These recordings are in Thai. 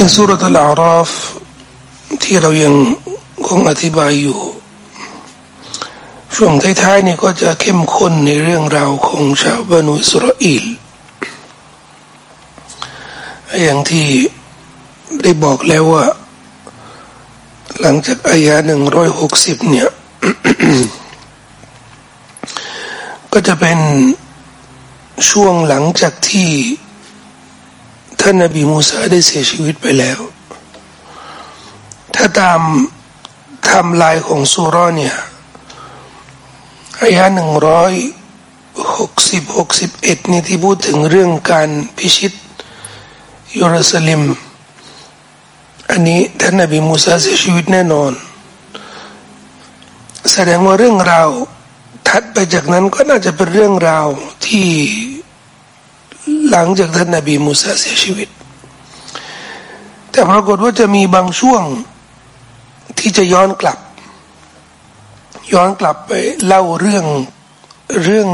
ในสุรตัลอาราฟที่เรายังคงอธิบายอยู่ ช่วงท้ายๆนี่ก็จะเข้มข้นในเรื่องราวของชาวบานุอิสราเอลอย่างที่ได้บอกแล้วว่า หลังจากอายาหนึ่งร้อยหกสิบเนี่ย ก็จะเป็นช่วงหลังจากที่ ท่านนบีมูซาได้เสียชีวิตไปแล้ว ถ้าตามทำลายของสุรเนี่ยอายะหนึ่งร้อยหกสิบหกสิบเอ็ดนี่ที่พูดถึงเรื่องการพิชิตยูรูซล็มอันนี้ท่านนบีมูซาเสียชีวิตแน่นอน แสดงว่าเรื่องราวถัดไปจากนั้นก็น่าจะเป็นเรื่องราวที่ หลังจากท่านนบีมูซาเสียชีวิต แต่ปรากฏว่าจะมีบางช่วงที่จะย้อนกลับ ย้อนกลับไปเล่าเรื่องเรื่อง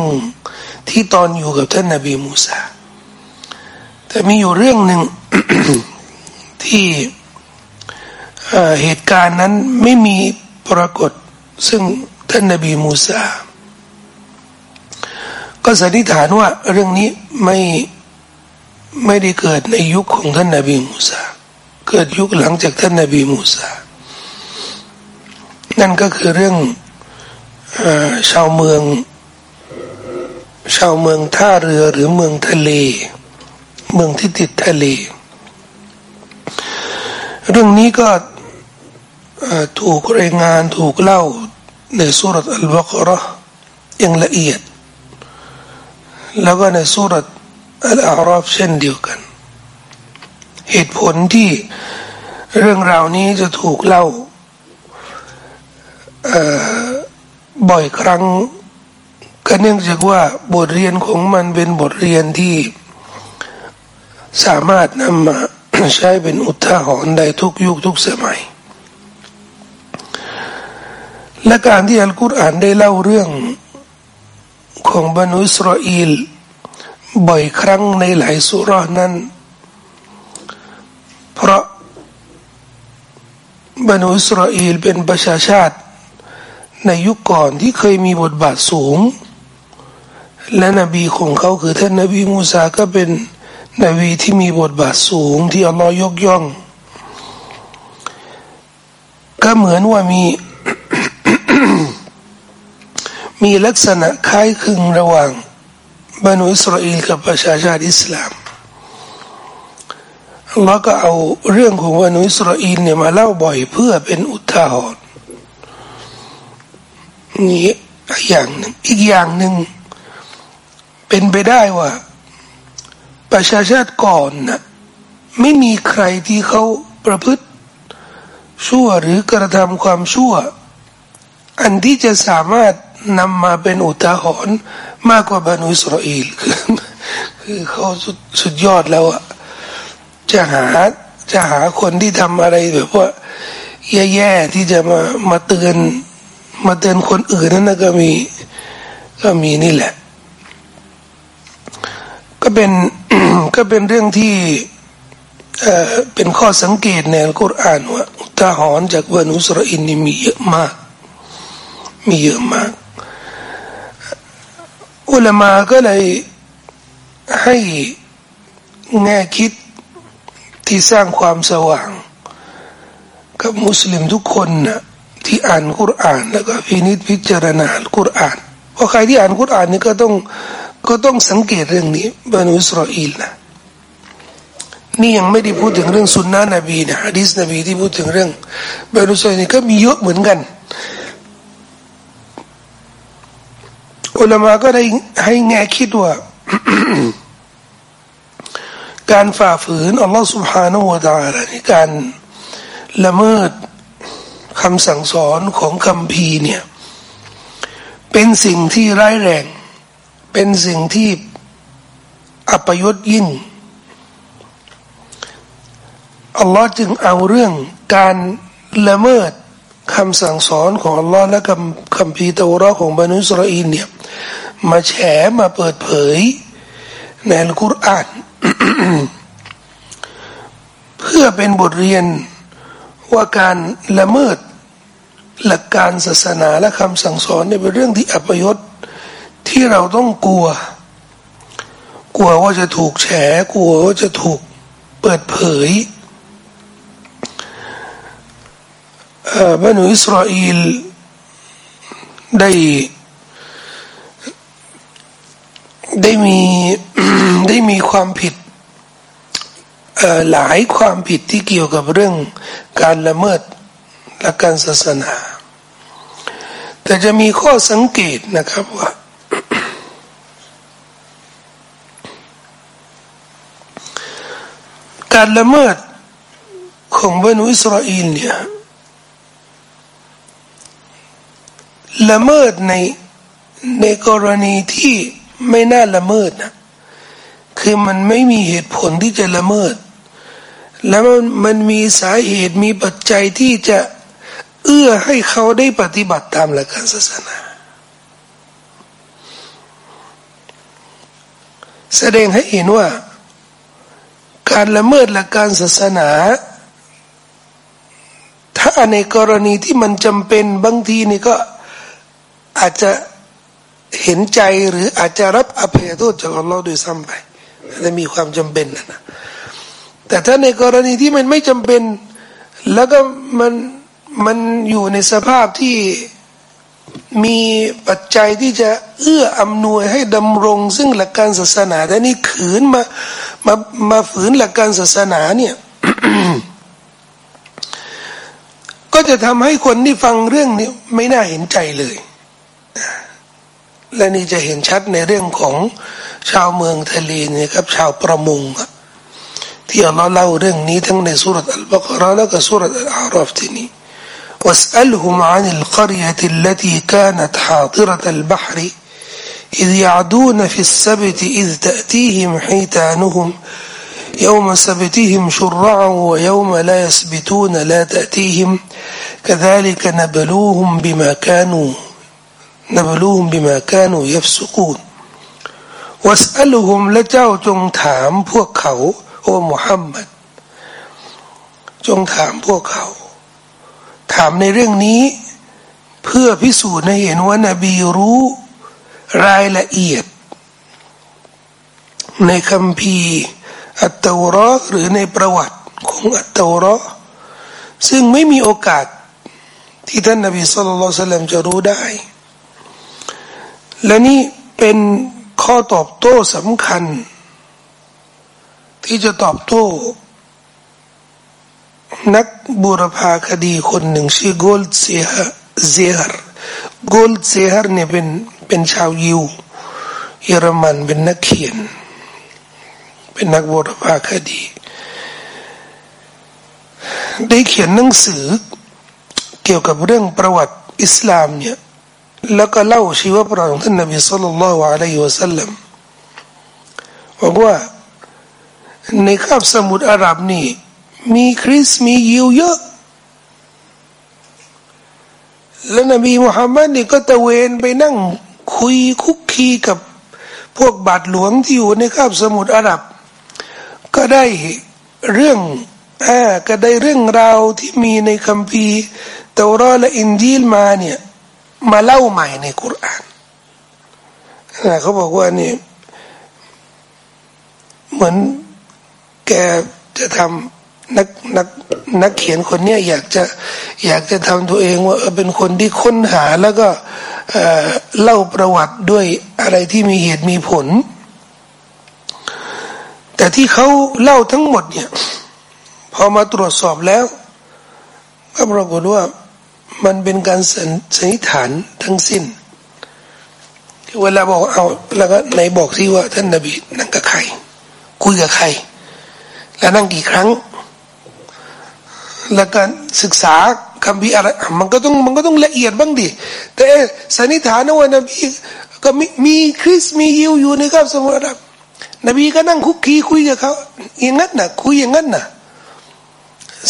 ที่ตอนอยู่กับท่านนบีมูซาแต่มีอยู่เรื่องหนึ่งที่เหตุการณ์นั้นไม่มีปรากฏซึ่งท่านนบีมูซา ก็สันนิษฐานว่าเรื่องนี้ไม่ไม่ได้เกิดในยุคของท่านนบีมูซาเกิดยุคหลังจากท่านนบีมูซานั่นก็คือเรื่องอชาวเมือง ชาวเมืองท่าเรือหรือเมืองทะเล เมืองที่ติดทะเล เรื่องนี้ก็ถูกรายงานถูกเล่าในสุรอัลบากระอย่างละเอียด แล้วก็ในสุรอัลอาราฟเช่นเดียวกัน เหตุผลที่เรื่องราวนี้จะถูกเล่าบ่อยครั้งก็เนื่องจากว่าบทเรียนของมันเป็นบทเรียนที่สามารถนำมาใช้เป็นอุทาหรณ์ได้ทุกยุคทุกสมัย และการที่อัลกุรอานได้เล่าเรื่อง ของบรรดอิสราเอลบ่อยครั้งในหลายสุรานั้น เพราะบรรดอิสราเอลเป็นประชาชาติ ในยุคก่อนที่เคยมีบทบาทสูง และนบีของเขาคือท่านนบีมูซาก็เป็นนบีที่มีบทบาทสูงที่อัลลอฮ์ยกย่อง ก็เหมือนว่ามี มีลักษณะคล้ายคลึงระหว่างบรรดอิสราเอลกับประชาชาติอิสลามเราก็เอาเรื่องของบรรดอิสราเอลเนี่ยมาเล่าบ่อยเพื่อเป็นอุทาหรณ์นี่อย่างหนึ่งอีกอย่างหนึ่งเป็นไปได้ว่า ประชาชาติก่อนนะไม่มีใครที่เขาประพฤติชั่วหรือกระทำความชั่ว อันที่จะสามารถ นำมาเป็นอุทาหรณ์มากกว่าบรรดอิสราเอลคือคือเขาสุดสุดยอดแล้วอะจะหาจะหาคนที่ทำอะไรแบบว่าแย่ๆที่จะมามาเตือนมาเตือนคนอื่นนั่นก็มีก็มีนี่แหละ ก็เป็นก็เป็นเรื่องที่เอ่อเป็นข้อสังเกตในอัลกุรอานว่าอุทาหรณ์จากบรรดอิสราเอลนี่มีเยอะมาก มีเยอะมาก อุลามาก็เลยให้แง่คิดที่สร้างความสว่าง กับมุสลิมทุกคนนะที่อ่านกุรอานแล้วก็พินิจพิจารณากุรอานเพราะใครที่อ่านกุรอานนี่ก็ต้องก็ต้องสังเกตเรื่องนี้บรรดอิสราเอลนะนี่ยังไม่ได้พูดถึงเรื่องสุนนะนบีนะฮะดิษนบีที่พูดถึงเรื่องบรรดอิสราเอลนี่ก็มีเยอะเหมือนกัน อุลามาก็ได้ให้แง่คิดว่า การฝ่าฝืนอัลลอฮฺสุบฮานาอูตาลในการละเมิดคำสั่งสอนของคำพีเนี่ย เป็นสิ่งที่ร้ายแรง เป็นสิ่งที่อัปยศยิ่งอัลลอฮ์จึงเอาเรื่องการละเมิดคำสั่งสอนของอัลลอฮ์และคำคำพีเตอรอของบรรดอิสราเอลเนี่ย มาแฉมาเปิดเผย ในอัลกุรอานเพื่อเป็นบทเรียนว่าการละเมิดหลักการศาสนาและคำสั่งสอนเนี่ยเป็นเรื่องที่อัปยศที่เราต้องกลัว กลัวว่าจะถูกแฉกลัวว่าจะถูกเปิดเผยบรรดอิสราเอลได้ ได้มีได้มีความผิดหลายความผิดที่เกี่ยวกับเรื่องการละเมิดหลักการศาสนา แต่จะมีข้อสังเกตนะครับว่า การละเมิดของบรรดอิสราเอลเนี่ยละเมิดในในกรณีที่ ไม่น่าละเมิดนะคือมันไม่มีเหตุผลที่จะละเมิด แล้วมันมันมีสาเหตุมีปัจจัยที่จะเอื้อให้เขาได้ปฏิบัติตามหลักการศาสนา แสดงให้เห็นว่า การละเมิดหลักการศาสนา ถ้าในกรณีที่มันจำเป็นบางทีนี่ก็อาจจะ เห็นใจหรืออาจจะรับอภัยโทษจากอัลลอฮ์โดยซ้ำไปและมีความจำเป็นนะนะแต่ถ้าในกรณีที่มันไม่จำเป็น แล้วก็มันมันอยู่ในสภาพที่มีปัจจัยที่จะเอื้ออำนวยให้ดำรง ซึ่งหลักการศาสนาแต่นี่ขืนมามามาฝืนหลักการศาสนาเนี่ยก็จะทำให้คนที่ฟังเรื่องนี้ไม่น่าเห็นใจเลย และนี่จะเห็นชัดในเรื่องของชาวเมืองทะเลนี่ครับ ชาวประมงที่อัลลอฮ์เล่าเรื่องนี้ทั้งในสุรษอัลบากราและก็สุรษอัลอาราฟที่นี้ واسألهم عن القرية التي كانت حاضرة البحر إذ يعدون في السبت إذ تأتيهم حيتانهم يوم سبتهم شرعا ويوم لا يسبتون لا تأتيهم كذلك نبلوهم بما كانوا นบลูมบิมาแกนูยับสุกูนวัสอัลฮุมและเจ้าจงถามพวกเขาโอ้มุฮัมมัดจงถามพวกเขา ถามในเรื่องนี้ เพื่อพิสูจน์ให้เห็นว่านบีรู้รายละเอียด ในคำพีอัตตอรอหรือในประวัติของอัตตอรอซึ่งไม่มีโอกาส ที่ท่านนบีสุลต่านจะรู้ได้ และนี่เป็นข้อตอบโต้สำคัญ ที่จะตอบโต้ นักบูรพาคดีคนหนึ่งชื่อโกลด์ซิเฮอร์โกลด์ซิเฮอร์เนี่ยเป็นเป็นชาวยิวเยอรมันเป็นนักเขียน เป็นนักบูรพาคดี ได้เขียนหนังสือเกี่ยวกับเรื่องประวัติอิสลามเนี่ย แล้วก็เล่าชีวประวัติของท่านนบี صلى الله عليه وسلمบอกว่าในคาบสมุทรอาหรับนี่มีคริสมียิวเยอะ และนบีมุฮัมมัดนี่ก็ตะเวนไปนั่งคุยคุกคีกับพวกบาทหลวงที่อยู่ในคาบสมุทรอาหรับ ก็ได้เรื่องอ่าก็ได้เรื่องราวที่มีในคัมภีร์เตารอและอินจีลมาเนี่ย มาเล่าใหม่ในคุรานเขาบอกว่านี่ เหมือนแกจะทำนักนักนักเขียนคนเนี้ยอยากจะอยากจะทำตัวเองว่าเป็นคนที่ค้นหาแล้วก็เล่าประวัติด้วยอะไรที่มีเหตุมีผล แต่ที่เขาเล่าทั้งหมดเนี่ย พอมาตรวจสอบแล้ว ก็ปรากฏว่า มันเป็นการสันนิษฐานทั้งสิ้นเวลาบอกเอาแล้วก็ไหนบอกสิว่า ท่านนบีนั่งกับใคร คุยกับใคร แล้วนั่งกี่ครั้ง แล้วการศึกษาคำพิอะไรมันก็ต้องมันก็ต้องละเอียดบ้างดิแต่สันนิษฐานว่านบีก็มีมีคริสมียิวอยู่ในครับสมุทรนบีก็นั่งคุกคีคุยกับเขาอย่างนั้นนะคุยอย่างนั้นนะ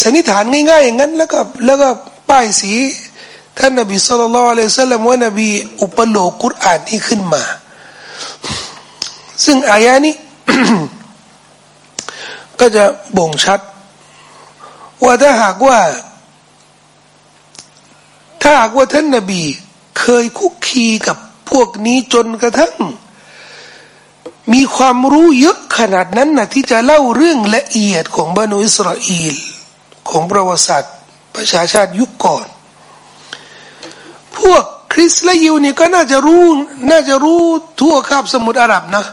สันนิษฐานง่ายๆอย่างนั้น แล้วก็แล้วก็ ป้ายสีท่านนบีสุลต่านละลสัลลัมว่านบีอุปโลกุรอานนี้ขึ้นมา ซึ่งอายะนี้ ก็จะบ่งชัด ว่าถ้าหากว่า ถ้าหากว่าท่านนบี เคยคุกคีกับพวกนี้จนกระทั่ง มีความรู้เยอะขนาดนั้นนะที่จะเล่าเรื่องละเอียดของบรรดอิสราเอลของประวัติศาสตร์ ประชาชาติยุคก่อน พวกคริสและยิวเนี่ยก็น่าจะรู้ น่าจะรู้ทั่วคาบสมุทรอาหรับนะ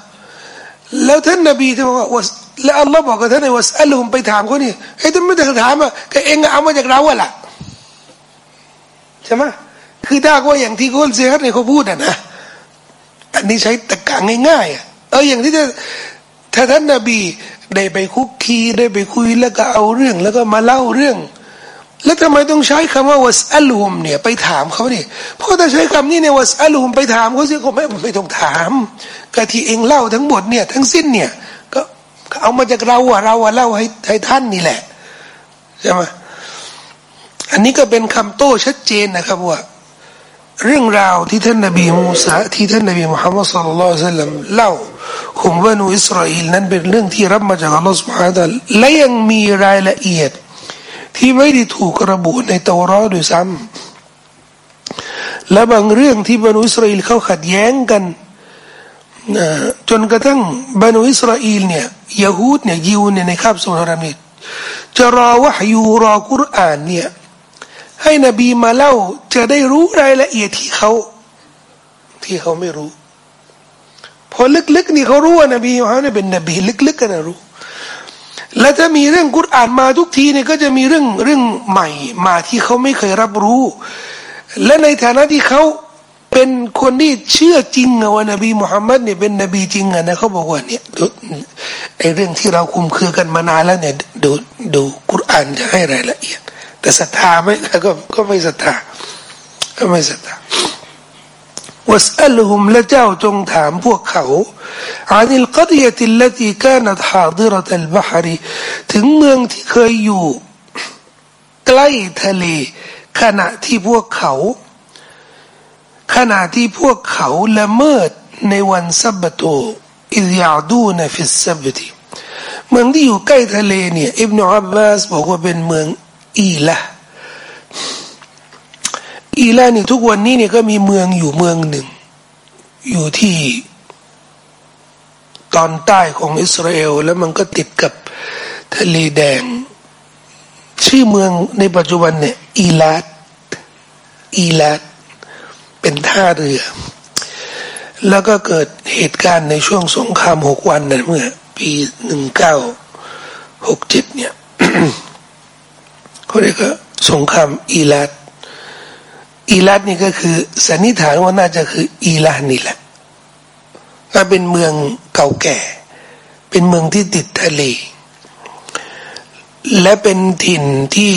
แล้วท่านนบีที่บอกว่าแล้วอัลลอฮ์บอกกับท่านในว่าอัลลอฮ์ไปถามเขานี่เฮ้ท่านไม่ได้ถามอะก็เองเอามาจากเราอะล่ะใช่ไหมคือถ้าว่าอย่างที่คนเซียร์เนี่ยเขาพูดอะนะอันนี้ใช้ตะกางง่ายๆอะเอออย่างที่จะถ้าท่านนบีได้ไปคุกคีได้ไปคุยแล้วก็เอาเรื่อง แล้วก็มาเล่าเรื่อง แล้วทำไมต้องใช้คำว่าวัสอัลุมเนี่ยไปถามเขาเนี่ยเพราะถ้าใช้คำนี้เนี่ยวัสอัลุมไปถามเขาสิเขาไม่ไม่ต้องถามกะที่เองเล่าทั้งหมดเนี่ยทั้งสิ้นเนี่ยก็เอามาจากเราอะเราอะเล่าให้ให้ท่านนี่แหละใช่ไหมอันนี้ก็เป็นคำโต้ชัดเจนนะครับว่า เรื่องราวที่ท่านนบีมูซาที่ท่านนบีมุฮัมมัดสุลลัลสัลลัมเล่าของบรรดอิสราเอลนั้นเป็นเรื่องที่รับมาจากอัลลอฮฺสุบฮานะและยังมีรายละเอียด ที่ไม่ได้ถูกระบุในตอรอด้วยซ้ำและบางเรื่องที่บรรดอิสราเอลเขาขัดแย้งกันจนกระทั่งบรรดอิสราเอลเนี่ยยะฮูดเนี่ยยิวเนี่ยในคาบสุนทรมิตจะรอวะฮยูรอกุรอานเนี่ยให้นบีมาเล่าจะได้รู้รายละเอียดที่เขาที่เขาไม่รู้ พอลึกๆนี่เขารู้ว่านบีเขาเนี่ยเป็นนบีลึกๆกันนะรู้ และถ้ามีเรื่องกุรอานมาทุกทีเนี่ยก็จะมีเรื่องเรื่องใหม่มาที่เขาไม่เคยรับรู้ และในฐานะที่เขาเป็นคนที่เชื่อจริงว่านบีมุฮัมมัดเนี่ยเป็นนบีจริงอะนะเขาบอกว่าเนี่ยดูไอเรื่องที่เราคุมคือกันมานานแล้วเนี่ยดูดูกุรอานจะให้รายละเอียด แต่ศรัทธาไหมก็ก็ไม่ศรัทธาก็ไม่ศรัทธา واسألهم และเจ้าจงถามพวกเขาعن القرية التي كانت حاضرة البحر ถึงเมืองที่เคยอยู่ ใกล้ทะเล ขณะที่พวกเขา ขณะที่พวกเขาละเมิดในวันสับโต إذ يعدون في السبت เมืองที่อยู่ใกล้ทะเลเนี่ยอิบนาอับบาสบอกว่าเป็นเมืองอีละ อีลานี่ทุกวันนี้เนี่ยก็มีเมืองอยู่เมืองหนึ่ง อยู่ที่ตอนใต้ของอิสราเอล แล้วมันก็ติดกับทะเลแดง ชื่อเมืองในปัจจุบันเนี่ยอีลาดอีลาดเป็นท่าเรือ แล้วก็เกิดเหตุการณ์ในช่วงสงครามหกวันนั่นเมื่อ ปีหนึ่งเก้าหกเจ็ดเนี่ยเขาเรียกว่าสงครามอีลาด อีลัดนี่ก็คือสันนิษฐานว่าน่าจะคืออีลานี่แหละก็เป็นเมืองเก่าแก่ เป็นเมืองที่ติดทะเล และเป็นถิ่นที่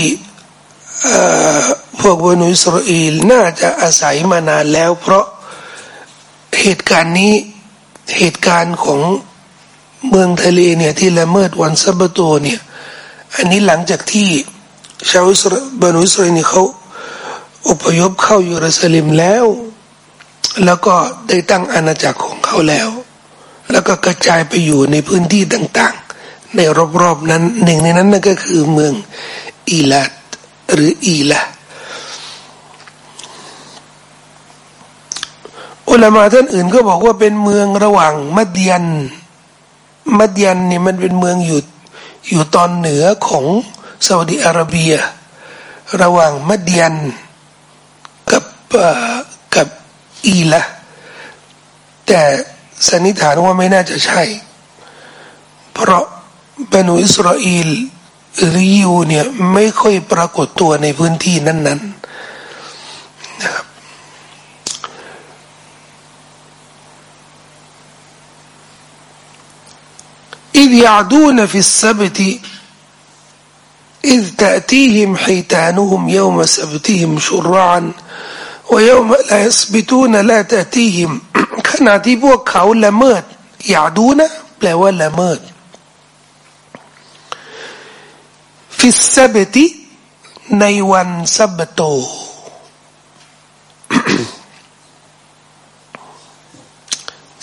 พวกบนุอิสราเอลน่าจะอาศัยมานานแล้ว เพราะเหตุการณ์นี้เหตุการณ์ของเมืองทะเลเนี่ยที่ละเมิดวันซับโตเนี่ย อันนี้หลังจากที่ชาวบนุอิสราเอลเขา อพยพเข้ายูรูซาเล็มแล้ว แล้วก็ได้ตั้งอาณาจักรของเขาแล้ว แล้วก็กระจายไปอยู่ในพื้นที่ต่างๆ ในรอบๆนั้นหนึ่งในนั้นนั่นก็คือเมืองอีลาดหรืออีละอุลามาท่านอื่นก็บอกว่าเป็นเมืองระหว่างมัดยันมัดยันนี่มันเป็นเมืองอยู่อยู่ตอนเหนือของซาอุดิอาระเบีย ระหว่างมัดยัน กับอีละแต่สันนิษฐานว่าไม่น่าจะใช่ เพราะบรรดอิสราเอลหรือยูเนี่ยไม่ค่อยปรากฏตัวในพื้นที่นั้นๆนะครับ إذ يعدون في السبت إذ تأتيهم حيتانهم يوم سبتهم شرعا ويوم لا يسبتون لا تأتيهم ขณะที่พวกเขาละเมิด يعدون แปลว่าละเมิด في السبت ในวันซับโต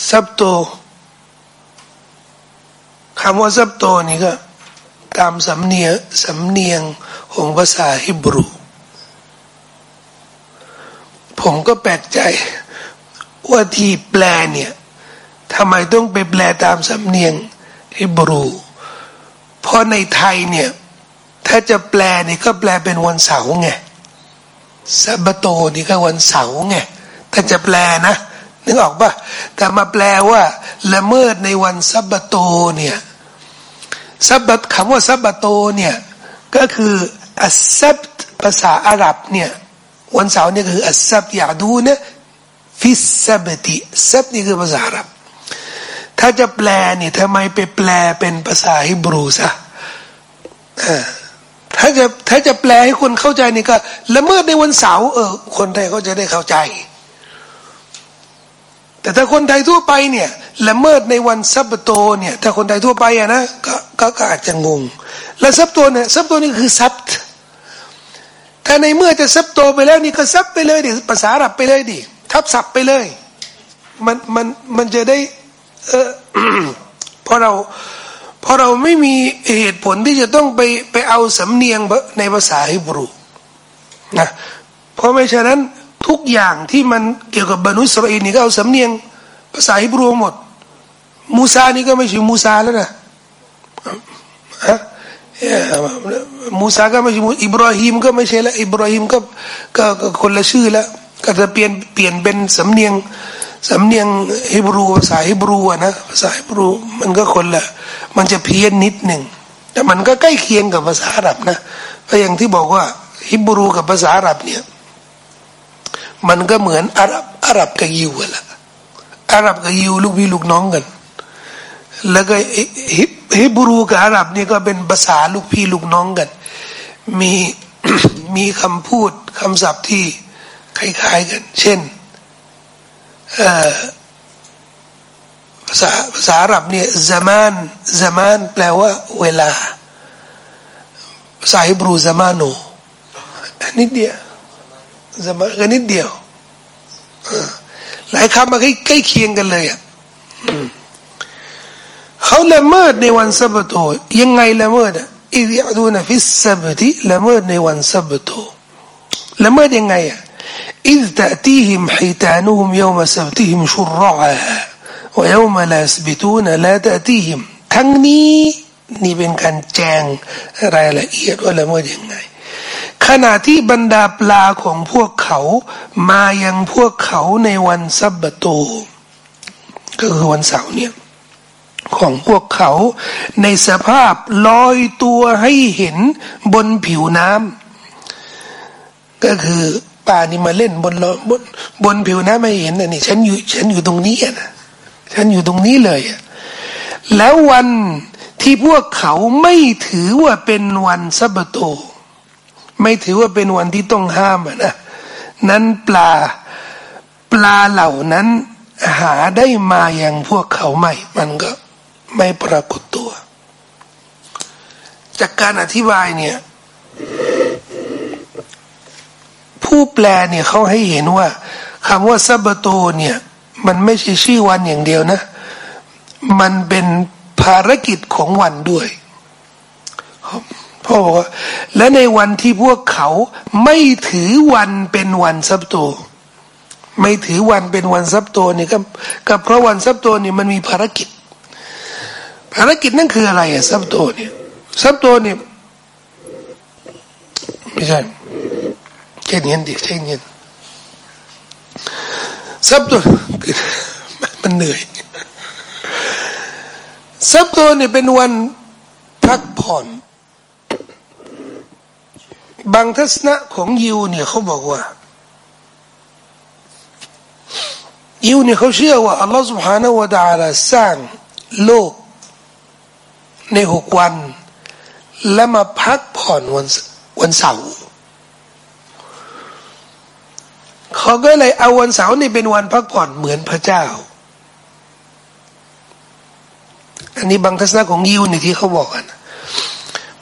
ซับโตคำว่าซับโตนี่ก็ ตามสำเนียงสำเนียงของภาษาฮิบรู ผมก็แปลกใจ ว่าที่แปลเนี่ยทำไมต้องไปแปลตามสำเนียงฮิบรู เพราะในไทยเนี่ย ถ้าจะแปลนี่ก็แปลเป็นวันเสาร์ไงซับโตนี่ก็วันเสาร์ไงถ้าจะแปลนะนึกออกปะแต่มาแปลว่าละเมิดในวันซับโตเนี่ยซับคำว่าซับบโตเนี่ยก็คืออัสซับภาษาอาหรับเนี่ย วันเสาร์นี่คือ السبت يعدون في السبت سبت นี่คือภาษาอาหรับ ถ้าจะแปลเนี่ยทำไมไปแปลเป็นภาษาฮิบรูซะถ้าจะถ้าจะแปลให้คนเข้าใจนี่ก็ละเมิดในวันเสาร์เออ คนไทยก็จะได้เข้าใจ แต่ถ้าคนไทยทั่วไปเนี่ยละเมิดในวันซับโตเนี่ย ถ้าคนไทยทั่วไปอะนะก็ก็อาจจะงง และซับโตเนี่ยซับโตนี่คือซับ ถ้าในเมื่อจะซับโตไปแล้วนี่ก็ซับไปเลยดิภาษาอับไปเลยดิทับศัพท์ไปเลย มันมันมันจะได้ เออพอเราพอเราไม่มีเหตุผลที่จะต้องไปไปเอาสำเนียงในภาษาฮิบรูนะเพราะไม่ฉะนั้นทุกอย่างที่มันเกี่ยวกับบรรุสรอินนี่ก็เอาสำเนียง ภาษาฮิบรูหมด มูซานี่ก็ไม่ใช่มูซาแล้วนะฮะ มูซาก็ไม่ใช่อิบราฮิมก็ไม่ใช่ล้วอิบราฮิมก็ก็คนละชื่อล้วก็จะเปลี่ยนเปลี่ยนเป็นสำเนียงสำเนียงฮิบรูภาษาฮิบรูนะภาษาฮิบรูมันก็คนละมันจะเพี้ยนนิดหนึ่งแต่มันก็ใกล้เคียงกับภาษาอาหรับนะเพราะอย่างที่บอกว่าฮิบรูกับภาษาอาหรับเนี่ยมันก็เหมือนอาหรับอาหรับกับยิวแหละอาหรับกับยิวลูกพี่ลูกน้องกัน แล้วก็ฮิบ ฮิบรูกับอาหรับนี่ก็เป็นภาษาลูกพี่ลูกน้องกัน มีมีคำพูดคำศัพท์ที่คล้ายๆกัน เช่นภาษาภาษาอาหรับเนี่ยซามานซามานแปลว่า เวลาภาษาฮิบรูซามานูนิดเดียวซามานก็นิดเดียวหลายคำมาใกล้เคียงกันเลยอะ เขาละเมิดในวันสับโตยังไงละเมิดอ่ะอิดิอดูนะฟิสสับติละเมิดในวันสับโตละเมิดยังไงอ่ะ إذ تأتيهم حيتانهم يوم سبتهم شرعا ويوم لا يسبتون لا تأتيهم ทั้งนี้นี่เป็นการแจงรายละเอียดว่าละเมิดยังไงขณะที่บรรดาปลาของพวกเขามายังพวกเขาในวันซับบโตก็คือวันเสาร์เนี่ย ของพวกเขา ในสภาพลอยตัวให้เห็นบนผิวน้ำก็คือปลานี่มาเล่นบนบนบนผิวน้ำไม่เห็นนะนี่ฉันอยู่ฉันอยู่ตรงนี้นะฉันอยู่ตรงนี้เลยแล้ววันที่พวกเขาไม่ถือว่าเป็นวันซับบโต ไม่ถือว่าเป็นวันที่ต้องห้ามนะนั้นปลาปลาเหล่านั้นหาได้มาอย่างพวกเขาไม่ มันก็ ไม่ปรากฏตัว จากการอธิบายเนี่ย ผู้แปลเนี่ยเขาให้เห็นว่าคำว่าซับโตเนี่ย มันไม่ใช่ชื่อวันอย่างเดียวนะ มันเป็นภารกิจของวันด้วยพ่อบอกว่าและในวันที่พวกเขาไม่ถือวันเป็นวันซับโต ไม่ถือวันเป็นวันซับโตนี่ก็ก็เพราะวันซับโตนี่ยมันมีภารกิจ ภารกิจนั่นคืออะไรอะซับโตเนี่ยซับโตเนี่ยไม่ใช่แค่นี้ดิแค่นี้ซับโตมันเหนื่อยซับโตเนี่ยเป็นวันพักผ่อนบางทัศนะของยิวเนี่ยเขาบอกว่ายิวเนี่ยเขาเชื่อว่าอัลลอฮฺ سبحانه และ تعالى สร้างโลก ในหกวัน แล้วมาพักผ่อนวันวันเสาร์เขาก็เลยเอาวันเสาร์นี่เป็นวันพักผ่อนเหมือนพระเจ้า อันนี้บางทัศนะของยิวนี่ที่เขาบอกกัน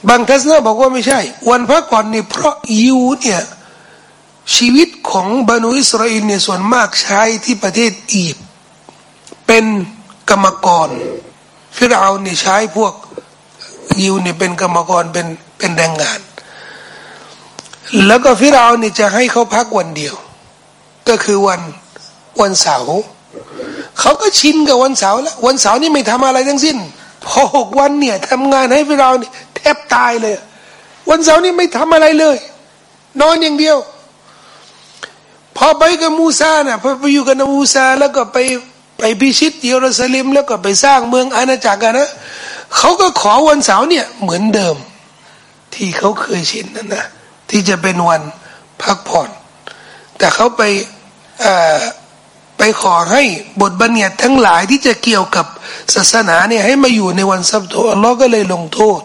บางทัศนะบอกว่าไม่ใช่ วันพักผ่อนนี่เพราะยูเนี่ยชีวิตของบรรดอิสราเอลเนี่ยส่วนมากใช้ที่ประเทศอียิปต์เป็นกรรมกร ฟิรเอาเนี่ใช้พวกยิวเนี่ยเป็นกรรมกรเป็นเป็นแรงงาน แล้วก็ฟิรเอานี่จะให้เขาพักวันเดียว ก็คือวันวันเสาร์เขาก็ชินกับวันเสาร์แล้ววันเสาร์นี่ไม่ทำอะไรทั้งสิ้น พอหกวันเนี่ยทำงานให้ฟิรเอานี่แทบตายเลย วันเสาร์นี่ไม่ทำอะไรเลย นอนอย่างเดียว พอไปกับมูซานะ่ะพอไปอยู่กับนมูซาแล้วก็ไป ไปพิชิตเยรูซาเล็มแล้วก็ไปสร้างเมืองอาณาจักรกันนะเขาก็ขอวันเสาร์เนี่ยเหมือนเดิม ที่เขาเคยชินนั่นนะที่จะเป็นวันพักผ่อน แต่เขาไปไปขอให้บทบัญญัติทั้งหลายที่จะเกี่ยวกับศาสนาเนี่ยให้มาอยู่ในวันซับโตอัลลอฮ์ก็เลยลงโทษ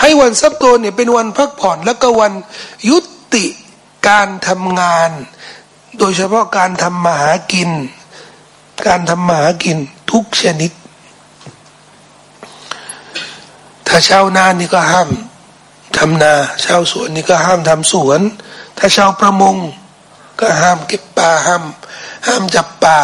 ให้วันซับโตเนี่ยเป็นวันพักผ่อน แล้วก็วันยุติการทำงาน โดยเฉพาะการทำมาหากิน การทำมาหากินทุกชนิด ถ้าชาวนานี่ก็ห้ามทำนาชาวสวนนี่ก็ห้ามทำสวน ถ้าชาวประมง ก็ห้ามเก็บปลาห้าม ห้ามจับปลา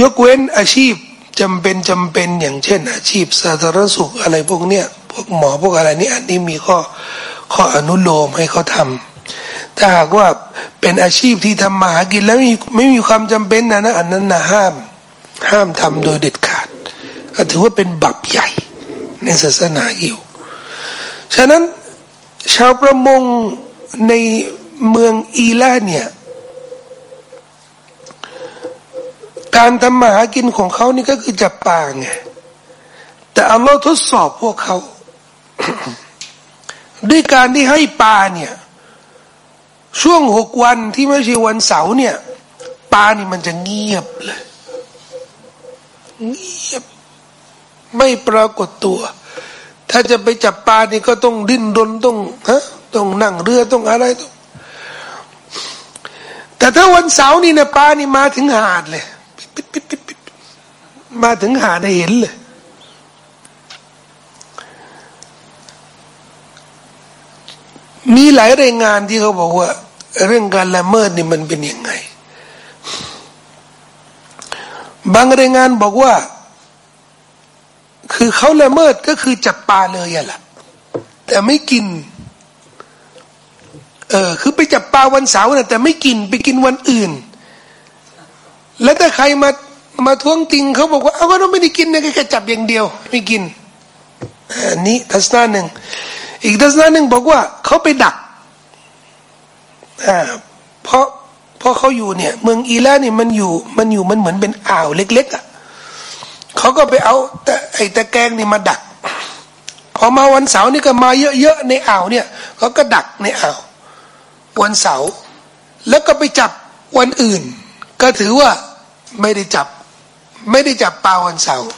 ยกเว้นอาชีพจำเป็นจำเป็นอย่างเช่น อาชีพสาธารณสุขอะไรพวกเนี้ยพวกหมอพวกอะไรนี่อันนี้มีข้อข้ออนุโลมให้เขาทำ ถ้าหากว่าเป็นอาชีพที่ทำมาหากินแล้วไม่ไม่มีความจำเป็นนะนะอันนั้นนะห้าม ห้ามทำโดยเด็ดขาดก็ถือว่าเป็นบับใหญ่ ในศาสนาอิวฉะนั้นชาวประมงในเมืองอีลาเนี่ยการทำมาหากินของเขานี่ก็คือจับปลาไงแต่อัลลอฮ์ทดสอบพวกเขา ด้วยการที่ให้ปลาเนี่ย ช่วงหกวันที่ไม่ใช่วันเสาร์เนี่ยปลานี่มันจะเงียบเลยเงียบ ไม่ปรากฏตัว ถ้าจะไปจับปลานี่ก็ต้องดิ้นรนต้องฮะต้องนั่งเรือต้องอะไรต้องแต่ถ้าวันเสาร์นี่นะปลานี่มาถึงหาดเลยปิดปิดปิดปิดมาถึงหาดได้เห็นเลยมีหลายรายงานที่เขาบอกว่า เรื่องการละเมิดนี่มันเป็นยังไง บางรายงานบอกว่า คือเขาละเมิดก็คือจับปลาเลยอะล่ะแต่ไม่กิน เออ คือไปจับปลาวันเสาร์นะแต่ไม่กินไปกินวันอื่น แล้วถ้าใครมามาท้วงติงเขาบอกว่าเอาก็เราไม่ได้กินนะแค่จับอย่างเดียว ไม่กินอันนี้ทัศนะหนึ่งอีกทัศนะหนึ่งบอกว่าเขาไปดัก เพราะเพราะเขาอยู่เนี่ย เมืองอีลาเนี่ยมันอยู่มันอยู่มันเหมือนเป็นอ่าวเล็กๆอะเขาก็ไปเอาแต่ไอ้ตะแกรงนี่มาดักพอมาวันเสาร์นี่ก็มาเยอะๆในอ่าวเนี่ยเขาก็ดักในอ่าววันเสาร์แล้วก็ไปจับวันอื่น ก็ถือว่าไม่ได้จับ ไม่ได้จับปลาวันเสาร์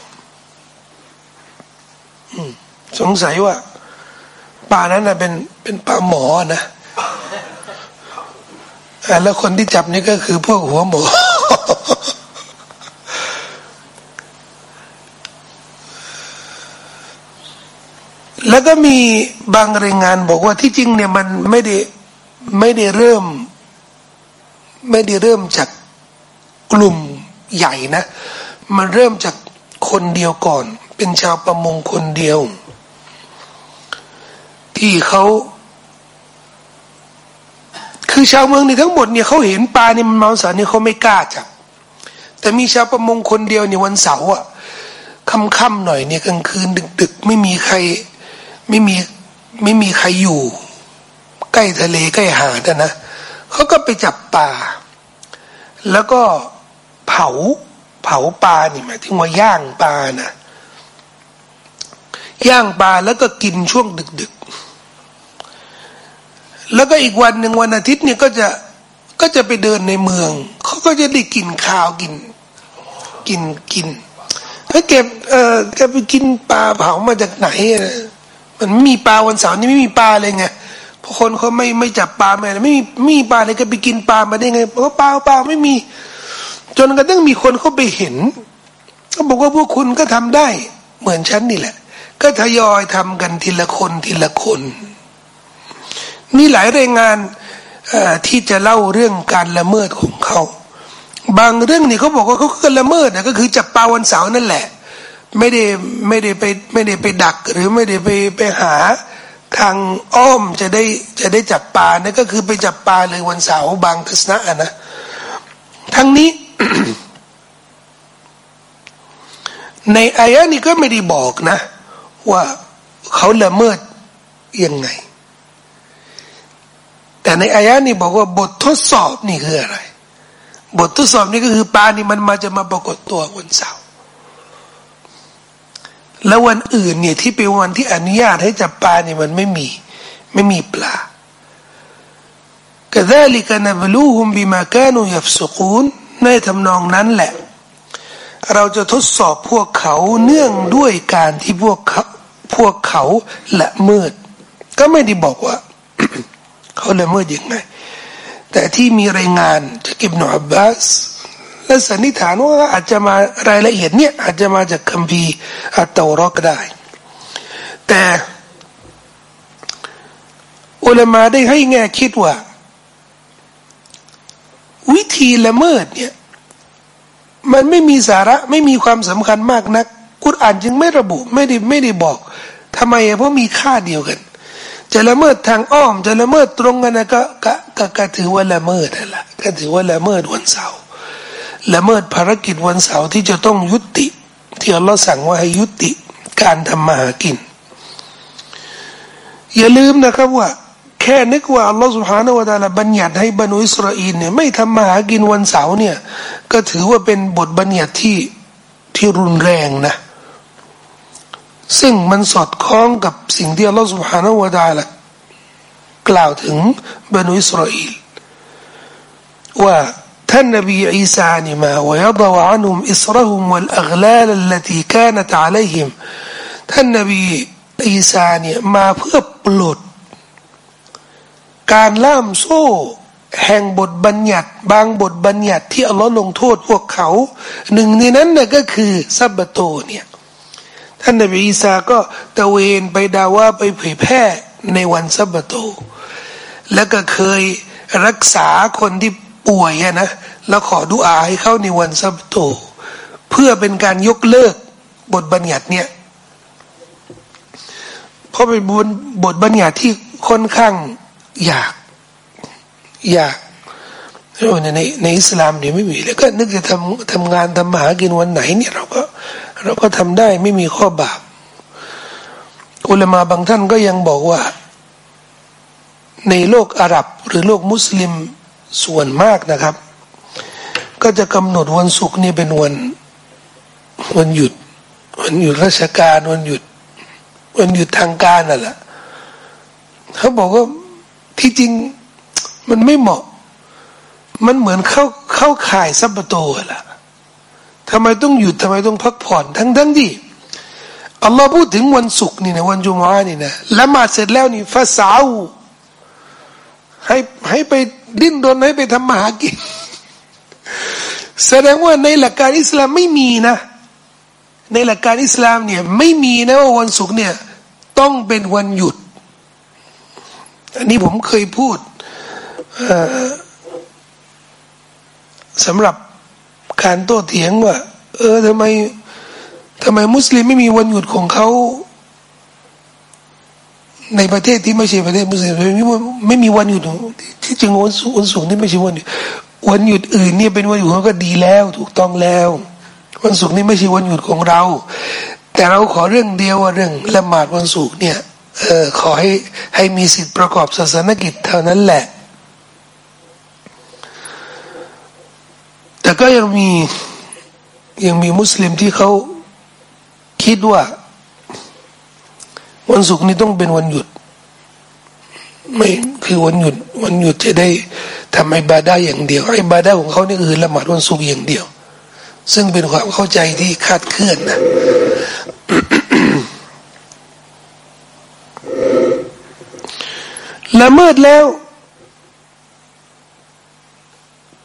สงสัยว่าปลานั้นนะเป็นเป็นปลาหมอนะ แล้วคนที่จับนี่ก็คือพวกหัวหมอแล้วก็มีบางรายงานบอกว่าที่จริงเนี่ยมันไม่ได้ไม่ได้เริ่ม ไม่ได้เริ่มจากกลุ่มใหญ่นะ มันเริ่มจากคนเดียวก่อน เป็นชาวประมงคนเดียว ที่เขา คือชาวเมืองนี่ทั้งหมดเนี่ยเขาเห็นปลานี่มันมาสารนี่ยเขาไม่กล้าจับ แต่มีชาวประมงคนเดียวเนี่ยวันเสาร์อะค่ำๆหน่อยเนี่ยกลางคืนดึก ๆ ไม่มีใครไม่มีไม่มีใครอยู่ ใกล้ทะเลใกล้หาดนะเขาก็ไปจับปลาแล้วก็เผาเผาปลานี่หมายถึงว่าย่างปลานะย่างปลาแล้วก็กินช่วงดึก ๆ แล้วก็อีกวันหนึ่งวันอาทิตย์เนี่ยก็จะก็จะไปเดินในเมือง เขาก็จะได้กินข้าวกิน กินกินถ้าเก็บเออแกไปกินปลาเผามาจากไหนมันไม่มีปลาวันเสาร์นี่ไม่มีปลาเลยไงพอคนเขาไม่ไม่จับปลาไม่ไม่มีไม่มีปลาเลยก็ไปกินปลามาได้ไงเพราะปลาปลาไม่มี จนกระทั่งมีคนเขาไปเห็นเขาบอกว่าพวกคุณก็ทำได้ เหมือนฉันนี่แหละ ก็ทยอยทำกันทีละคนทีละคน มีหลายรายงานที่จะเล่าเรื่องการละเมิดของเขา บางเรื่องนี่เขาบอกว่าเขาก็ละเมิดนะก็คือจับปลาวันเสาร์นั่นแหละ ไม่ได้ไม่ได้ไปไม่ได้ไปดัก หรือไม่ได้ไปไปหาทางอ้อมจะได้จะได้จับปลานั่นก็คือไปจับปลาเลยวันเสาร์บางทัศนะนะทั้งนี้ในอายะนี้ก็ไม่ได้บอกนะ ว่าเขาละเมิดยังไง แต่ในอายะนี้บอกว่าบททดสอบนี่คืออะไร บททดสอบนี่ก็คือปลานี่มันมาจะมาปรากฏตัววันเสาร์แล้ววันอื่นเนี่ยที่เป็นวันที่อนุญาตให้จับปลาเนี่ยมันไม่มีไม่มีปลา كذلك نبلوهم بما كانوا يفسقون ในทำนองนั้นแหละ เราจะทดสอบพวกเขาเนื่องด้วยการที่พวกเขาพวกเขาละเมิด ก็ไม่ได้บอกว่า เขาละเมิดยังไงแต่ที่มีรายงานจากอิบนาอับบาสและสันนิษฐานว่าอาจจะมารายละเอียดเนี่ยอาจจะมาจากคัมภีร์อัตตารอกได้ แต่อุลามาได้ให้แง่คิดว่า วิธีละเมิดเนี่ยมันไม่มีสาระไม่มีความสำคัญมากนัก กุรอานจึงไม่ระบุไม่ได้ไม่ได้บอกทำไมเพราะมีค่าเดียวกัน จะละเมิดทางอ้อม จะละเมิดตรงกันนะก็ก็ก็ถือว่าละเมิดนั่นแหละก็ถือว่าละเมิดวันเสาร์ละเมิดภารกิจวันเสาร์ที่จะต้องยุติ ที่อัลลอฮ์สั่งว่าให้ยุติการทำมาหากิน อย่าลืมนะครับว่า แค่นึกว่าอัลลอฮ์สุฮานวตาลาบัญญัติให้บรรดอิสราเอลเนี่ยไม่ทำมาหากินวันเสาร์เนี่ย ก็ถือว่าเป็นบทบัญญัติที่ที่รุนแรงนะ ซึ่งมันสอดคล้องกับสิ่งที่อัลลอฮ์สุบฮานาวะตาลากล่าวถึงบรรดอิสราเอลว่าท่านนบีอีสานี่มา ويضع عنهم إصرهم والأغلال التي كانت عليهم ท่านนบีอีสาเนี่ยมาเพื่อปลด การล่ามโซ่ แห่งบทบัญญัติ บางบทบัญญัติที่อัลลอฮ์ลงโทษพวกเขา หนึ่งในนั้นน่ะก็คือซับบโตเนี่ย ท่านนบีอีสาก็ตะเวนไปดาว่าไปเผยแพร่ในวันซับบโต แล้วก็เคยรักษาคนที่ป่วยนะแล้วขอดุอาให้เข้าในวันซับโต เพื่อเป็นการยกเลิกบทบัญญัติเนี่ยเพราะเป็นบทบัญญัติที่ค่อนข้างอยากอยากในในในอิสลามเนี่ยไม่มีแล้วก็นึกจะทำทำงานทำมาหากินวันไหนเนี่ยเราก็ เราก็ทำได้ไม่มีข้อบาปอุลมาบางท่านก็ยังบอกว่า ในโลกอาหรับหรือโลกมุสลิมส่วนมากนะครับ ก็จะกำหนดวันศุกร์นี่เป็นวันวันหยุด วันหยุดราชการวันหยุด วันหยุดทางการนั่นแหละเขาบอกว่าที่จริงมันไม่เหมาะ มันเหมือนเข้าเข้าข่ายซับปโตแหละ ทำไมต้องหยุดทำไมต้องพักผ่อนทั้งทั้งที่อัลลอฮ์พูดถึงวันศุกร์นี่นะวันจุมานี่นะละหมาดเสร็จแล้วนี่ฟาสาวให้ให้ไปดิ้นรนให้ไปทำมาหากินแสดงว่าในหลักการอิสลามไม่มีนะ ในหลักการอิสลามเนี่ยไม่มีนะว่าวันศุกร์เนี่ยต้องเป็นวันหยุด อันนี้ผมเคยพูดสำหรับ การโต้เถียงว่า เออทำไมทำไมมุสลิมไม่มีวันหยุดของเขาในประเทศที่ไม่ใช่ประเทศมุสลิมไม่มีไม่มีวันหยุดที่จริงวันศุกร์วันศุกร์นี่ไม่ใช่วันหยุดวันหยุดอื่นเนี่ยเป็นวันหยุดเขาก็ดีแล้ว ถูกต้องแล้ว วันศุกร์นี่ไม่ใช่วันหยุดของเรา แต่เราขอเรื่องเดียวว่าเรื่องละหมาดวันศุกร์เนี่ยเออขอให้ให้มีสิทธิประกอบศาสนกิจเท่านั้นแหละ แต่ก็ยังมียังมีมุสลิมที่เขาคิดว่า วันศุกร์นี้ต้องเป็นวันหยุด ไม่คือวันหยุด วันหยุดจะได้ทำไอบาด้อย่างเดียวไอบาด้ของเขานี่คือละหมาดวันศุกร์อย่างเดียว ซึ่งเป็นความเข้าใจที่คาดเคลื่อนนะละเมิดแล้ว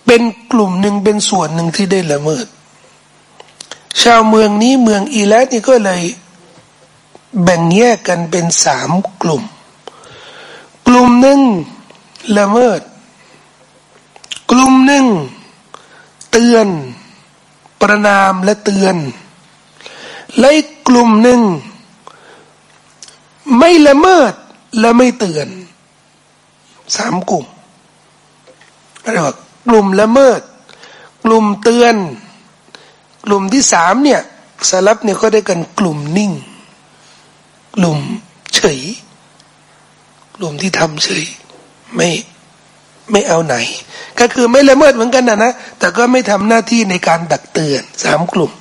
เป็นกลุ่มหนึ่งเป็นส่วนหนึ่งที่ได้ละเมิด ชาวเมืองนี้เมืองอีแลนี่ก็เลยแบ่งแยกกันเป็นสามกลุ่ม กลุ่มหนึ่งละเมิด กลุ่มหนึ่งเตือน ประนามและเตือน และกลุ่มหนึ่ง ไม่ละเมิดและไม่เตือนสามกลุ่มเรียกว่า กลุ่มละเมิด กลุ่มเตือน กลุ่มที่สามเนี่ยสลับเนี่ยเขาได้กันกลุ่มนิ่ง กลุ่มเฉย กลุ่มที่ทำเฉย ไม่ไม่เอาไหน ก็คือไม่ละเมิดเหมือนกันนะนะแต่ก็ไม่ทำหน้าที่ในการดักเตือนสามกลุ่ม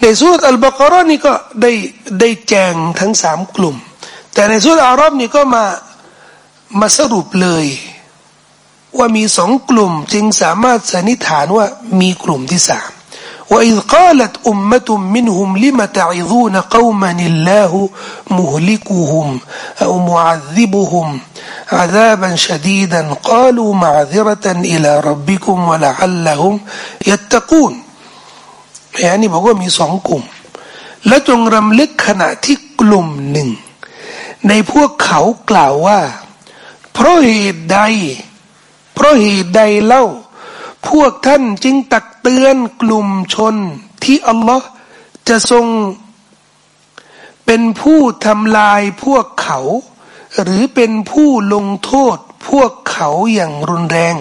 ในสุดอัลบากรอนี่ก็ได้ได้แจงทั้งสามกลุ่ม แต่ในสุดอารอบนี่ก็มามาสรุปเลย ว่ามีสองกลุ่มจึงสามารถสันิษฐานว่ามีกลุ่มที่สามว่าอิกาลัตอุมมะตุมมินหุมลิมาตะอิซูนกาวมันิลลาห์มุฮลิกุหุมอูมุอัซิบุหุมอาดับันชดีดันกาลูมาซิรตันอิลารับบิคุมวะละอัลละฮุมยัตตะกูนแปลนี้บอกว่ามีสองกลุ่ม และจงรำลึกขณะที่กลุ่มหนึ่ง ในพวกเขากล่าวว่า เพราะเหตุใด เพราะเหตุใดเล่า พวกท่านจึงตักเตือนกลุ่มชนที่อัลลอฮ์จะทรง เป็นผู้ทำลายพวกเขา หรือเป็นผู้ลงโทษพวกเขาอย่างรุนแรง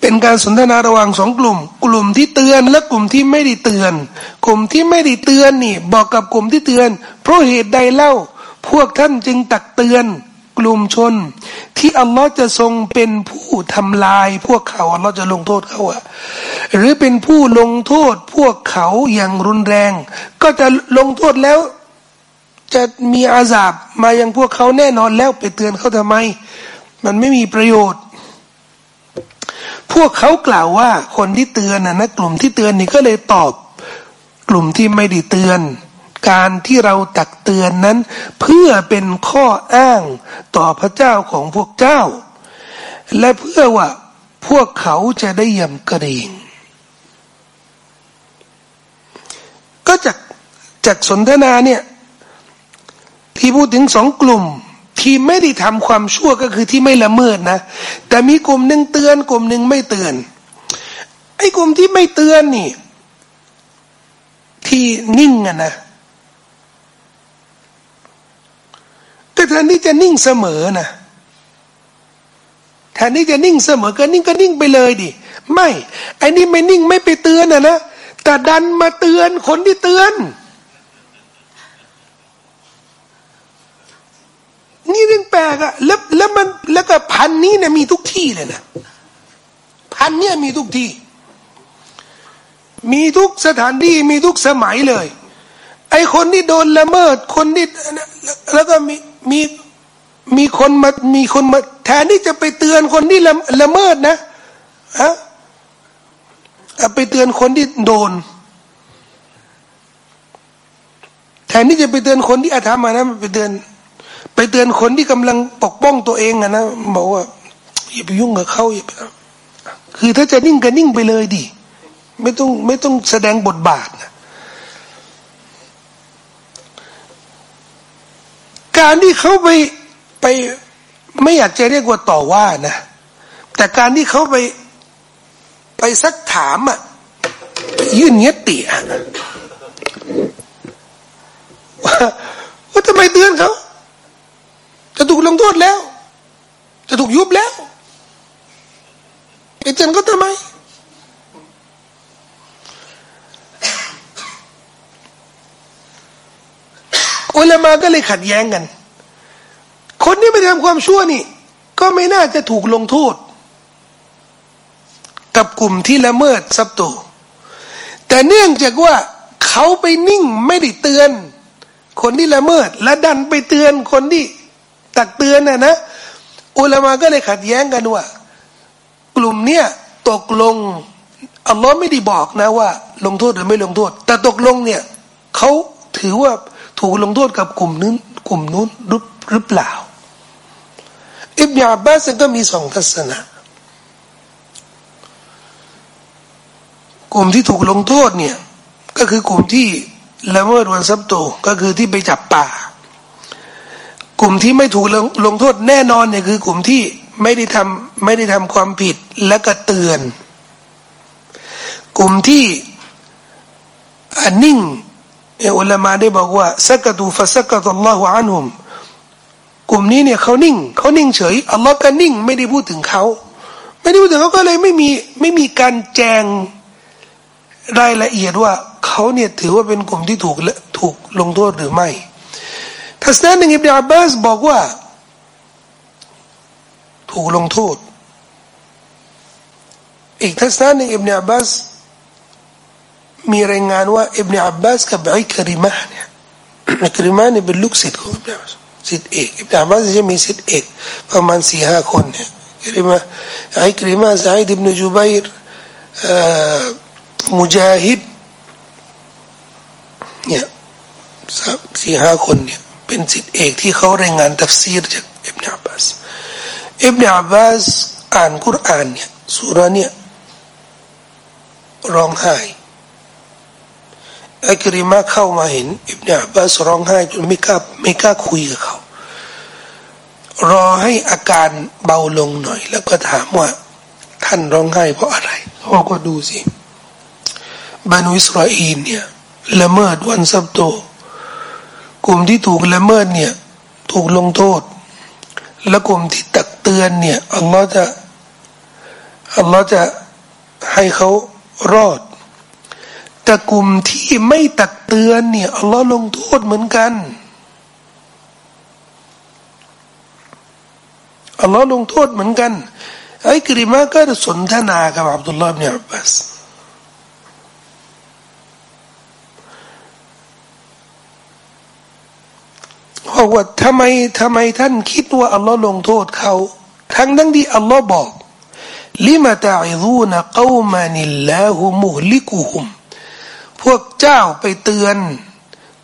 เป็นการสนทนาระหว่างสองกลุ่ม กลุ่มที่เตือนและกลุ่มที่ไม่ได้เตือน กลุ่มที่ไม่ได้เตือนนี่ บอกกับกลุ่มที่เตือน เพราะเหตุใดเล่า พวกท่านจึงตักเตือน กลุ่มชน ที่อัลลอฮ์จะทรงเป็นผู้ทำลายพวกเขาอัลลอฮ์จะลงโทษเขาอะหรือเป็นผู้ลงโทษพวกเขาอย่างรุนแรง ก็จะลงโทษแล้ว จะมีอาสาบมายังพวกเขาแน่นอนแล้วไปเตือนเขาทำไม มันไม่มีประโยชน์ พวกเขากล่าวว่าคนที่เตือนนะนะกลุ่มที่เตือนนี่ก็เลยตอบ กลุ่มที่ไม่ได้เตือน การที่เราตักเตือนนั้น เพื่อเป็นข้ออ้างต่อพระเจ้าของพวกเจ้า และเพื่อว่าพวกเขาจะได้ยำกระเงก็จากจากสนทนาเนี่ยที่พูดถึงสองกลุ่ม ที่ไม่ได้ทำความชั่วก็คือที่ไม่ละเมิดนะ แต่มีกลุ่มหนึ่งเตือน กลุ่มหนึ่งไม่เตือน ไอ้กลุ่มที่ไม่เตือนนี่ ที่นิ่งอะนะ แต่แทนที่จะนิ่งเสมอนะแทนที่จะนิ่งเสมอก็นิ่งก็นิ่งไปเลยดิไม่ไอ้นี่ไม่นิ่งไม่ไปเตือนนะนะแต่ดันมาเตือนคนที่เตือน นี่เรื่องแปลกอะแล้วแล้วมันแล้วก็พันนี้เนี่ยมีทุกที่เลยนะพันเนี่ยมีทุกที่ มีทุกสถานที่มีทุกสมัยเลย ไอคนที่โดนละเมิดคนที่แล้วก็มี มีมีคนมามีคนมาแทนที่จะไปเตือนคนที่ละละเมิดนะฮะไปเตือนคนที่โดน แทนที่จะไปเตือนคนที่อาธรรมนะไปเตือน ไปเตือนคนที่กำลังปกป้องตัวเองอะนะบอกว่าอย่าไปยุ่งกับเขาอย่าไปคือถ้าจะนิ่งก็นิ่งไปเลยดิไม่ต้องไม่ต้องแสดงบทบาทนะ การที่เขาไปไปไม่อยากจะเรียกว่าต่อว่านะ แต่การที่เขาไปไปซักถามอะยื่นเงี้ยเตี่ยว่าว่าทำไมเตือนเขาจะถูกลงโทษแล้ว จะถูกยุบแล้วไอ้เจนก็ทำไม อุลามาก็เลยขัดแย้งกัน คนที่ไม่ทำความชั่วนี่ ก็ไม่น่าจะถูกลงโทษ กับกลุ่มที่ละเมิดทรัพย์ตัวแต่เนื่องจากว่าเขาไปนิ่งไม่ได้เตือน คนที่ละเมิด และดันไปเตือนคนที่ตักเตือนน่ะนะอุลามาก็เลยขัดแย้งกันว่า กลุ่มเนี้ยตกลงอัลลอฮ์ไม่ได้บอกนะว่า ลงโทษหรือไม่ลงโทษ แต่ตกลงเนี่ยเขาถือว่า ถูกลงโทษกับกลุ่มนู้นกลุ่มนู้นรึหรือเปล่า อิบนาบาสก็มีสองทัศนะ กลุ่มที่ถูกลงโทษเนี่ย ก็คือกลุ่มที่ละเมิดวันซับโตก็คือที่ไปจับป่า กลุ่มที่ไม่ถูกลงโทษแน่นอนเนี่ยคือกลุ่มที่ไม่ได้ทำไม่ได้ทำความผิดและก็เตือน กลุ่มที่นิ่ง เนี่ยอุลามาได้บอกว่าสักตูฟะสักตุลลอฮุอันฮุมกลุ่มนี้เนี่ยเขานิ่งเขานิ่งเฉยอัลลอฮ์ก็นิ่งไม่ได้พูดถึงเขาไม่ได้พูดถึงเขาก็เลยไม่มีไม่มีการแจงรายละเอียดว่าเขาเนี่ยถือว่าเป็นกลุ่มที่ถูกถูกลงโทษหรือไม่ทัศนะหนึ่งอิบนาอับบาสบอกว่า ถูกลงโทษ อีกทัศนะหนึ่งอิบนาอับบาส มีรายงานว่าอิบนาอับบาสกับอิคริมะเนี่ยอิคริมะเนี่ยเป็นลูกศิษย์ของอิบนาอับบาสศิษย์เอกอิบนาอับบาสจะมีศิษย์เอกประมาณสี่ห้าคนเนี่ยอิคริมะอิคริมะซาอิดอิบนุจุบัยร์มุจาฮิดเนี่ยสี่ห้าคนเนี่ยเป็นสิทธิเอกที่เขารายงานตัฟซีรจากอิบนาอับบาสอิบนาอับบาสอ่านคุรานเนี่ยสุราเนี่ยร้องไห้ อักริมาเข้ามาเห็นอิบนาอับบาสร้องไห้จนไม่กล้าไม่กล้าคุยกับเขา รอให้อาการเบาลงหน่อย แล้วก็ถามว่า ท่านร้องไห้เพราะอะไรเขาก็ดูสิบานุอิสราเอลเนี่ยละเมิดวันซับโต กลุ่มที่ถูกละเมิดเนี่ยถูกลงโทษ และกลุ่มที่ตักเตือนเนี่ยอัลลอฮ์จะอัลลอฮ์จะให้เขารอด แต่กลุ่มที่ไม่ตักเตือนเนี่ยอัลลอฮ์ลงโทษเหมือนกันอัลลอฮ์ลงโทษเหมือนกันไอ้กริมาก็สนทนากับอับดุลลาห์เนี่ยอับบาสบอกว่าทำไมทำไมท่านคิดว่าอัลลอฮ์ลงโทษเขา ทั้งทั้งที่อัลลอฮ์บอกลิมาตาอิรูนกอมานิลลาหุมุลิกุฮุม พวกเจ้าไปเตือน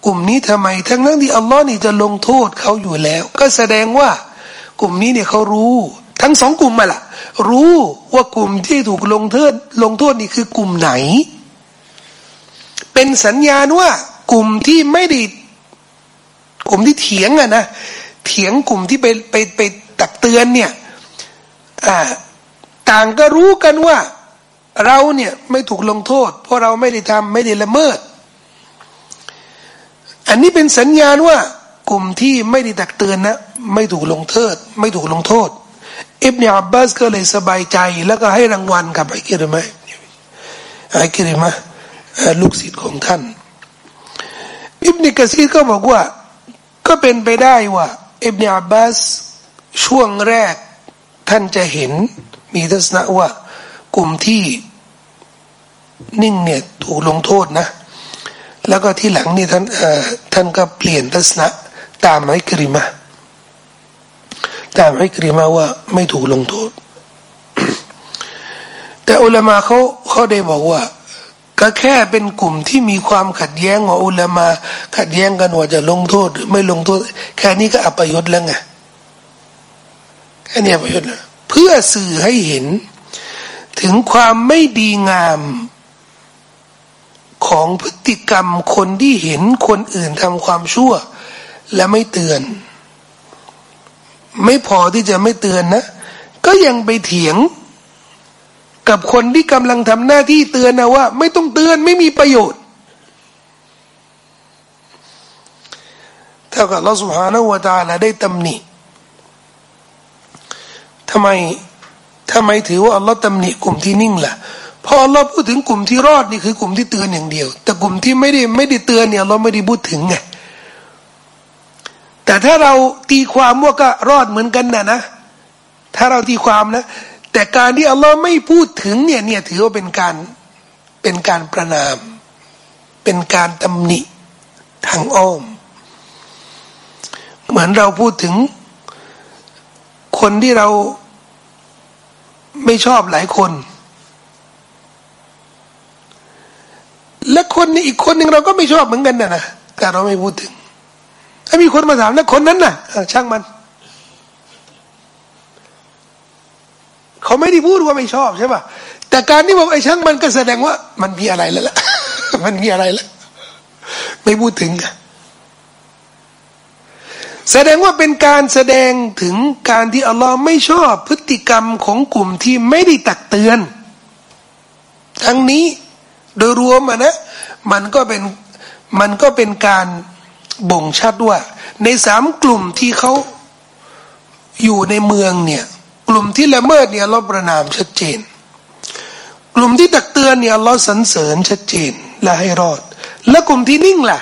กลุ่มนี้ทำไม ทั้งทั้งที่อัลลอฮ์นี่จะลงโทษเขาอยู่แล้ว ก็แสดงว่ากลุ่มนี้เนี่ยเขารู้ ทั้งสองกลุ่มมาละรู้ว่ากลุ่มที่ถูกลงโทษลงโทษนี่คือกลุ่มไหน เป็นสัญญาณว่ากลุ่มที่ไม่ได้กลุ่มที่เถียงอะนะเถียงกลุ่มที่ไปไปไปตักเตือนเนี่ย อ่า ต่างก็รู้กันว่า เราเนี่ยไม่ถูกลงโทษ เพราะเราไม่ได้ทำไม่ได้ละเมิด อันนี้เป็นสัญญาณว่ากลุ่มที่ไม่ได้ตักเตือนนะไม่ถูกลงโทษ ไม่ถูกลงโทษอิบเนอับบาสก็เลยสบายใจ แล้วก็ให้รางวัลกับไอ้กิริมะไอ้กิริมะลูกศิษย์ของท่าน อิบเนกะซีก็บอกว่า ก็เป็นไปได้ว่าอิบเนอับบาสช่วงแรกท่านจะเห็นมีทัศนะว่า กลุ่มที่นิ่งเนี่ยถูกลงโทษนะ แล้วก็ที่หลังนี่ท่านท่านก็เปลี่ยนทัศนะตามไอ้กริมาตามไอ้กริมาว่าไม่ถูกลงโทษ แต่อุลามาเขาเขาได้บอกว่า ก็แค่เป็นกลุ่มที่มีความขัดแย้งของอุลามา ขัดแย้งกันว่าจะลงโทษหรือไม่ลงโทษ แค่นี้ก็อัปยศแล้วไงแค่นี้อัปยศแล้วเพื่อสื่อให้เห็น ถึงความไม่ดีงามของพฤติกรรมคนที่เห็นคนอื่นทำความชั่ว และไม่เตือน ไม่พอที่จะไม่เตือนนะ ก็ยังไปเถียง กับคนที่กำลังทำหน้าที่เตือนนะว่า ไม่ต้องเตือนไม่มีประโยชน์ถ้ากับเราสุภาณวตาละได้ตำหนิทำไม ทำไมถือว่าอัลลอฮ์ตำหนิกลุ่มที่นิ่งล่ะพออัลลอฮ์พูดถึงกลุ่มที่รอดนี่คือกลุ่มที่เตือนอย่างเดียว แต่กลุ่มที่ไม่ได้ไม่ได้เตือนเนี่ยเราไม่ได้พูดถึงไงแต่ถ้าเราตีความว่าก็รอดเหมือนกันนะนะ ถ้าเราตีความนะ แต่การที่อัลลอฮ์ไม่พูดถึงเนี่ยเนี่ยถือว่าเป็นการเป็นการประนาม เป็นการตำหนิทางอ้อม เหมือนเราพูดถึง คนที่เรา ไม่ชอบหลายคน และคนนี้อีกคนหนึ่งเราก็ไม่ชอบเหมือนกันนะนะแต่เราไม่พูดถึงถ้ามีคนมาถามแล้วคนนั้นนะ่ะช่างมัน เขาไม่ได้พูดว่าไม่ชอบใช่ป่ะแต่การที่บอกไอ้ช่างมันก็แสดงว่า มันมีอะไรแล้วล่ะมันมีอะไรแล้วไม่พูดถึง แสดงว่าเป็นการแสดงถึงการที่อัลลอฮ์ไม่ชอบพฤติกรรมของกลุ่มที่ไม่ได้ตักเตือน ทั้งนี้โดยรวมอะนะมันก็เป็นมันก็เป็นการบ่งชัดว่า ในสามกลุ่มที่เขาอยู่ในเมืองเนี่ย กลุ่มที่ละเมิดเนี่ยเราประนามชัดเจน กลุ่มที่ตักเตือนเนี่ยเราสรรเสริญชัดเจนและให้รอด และกลุ่มที่นิ่งล่ะ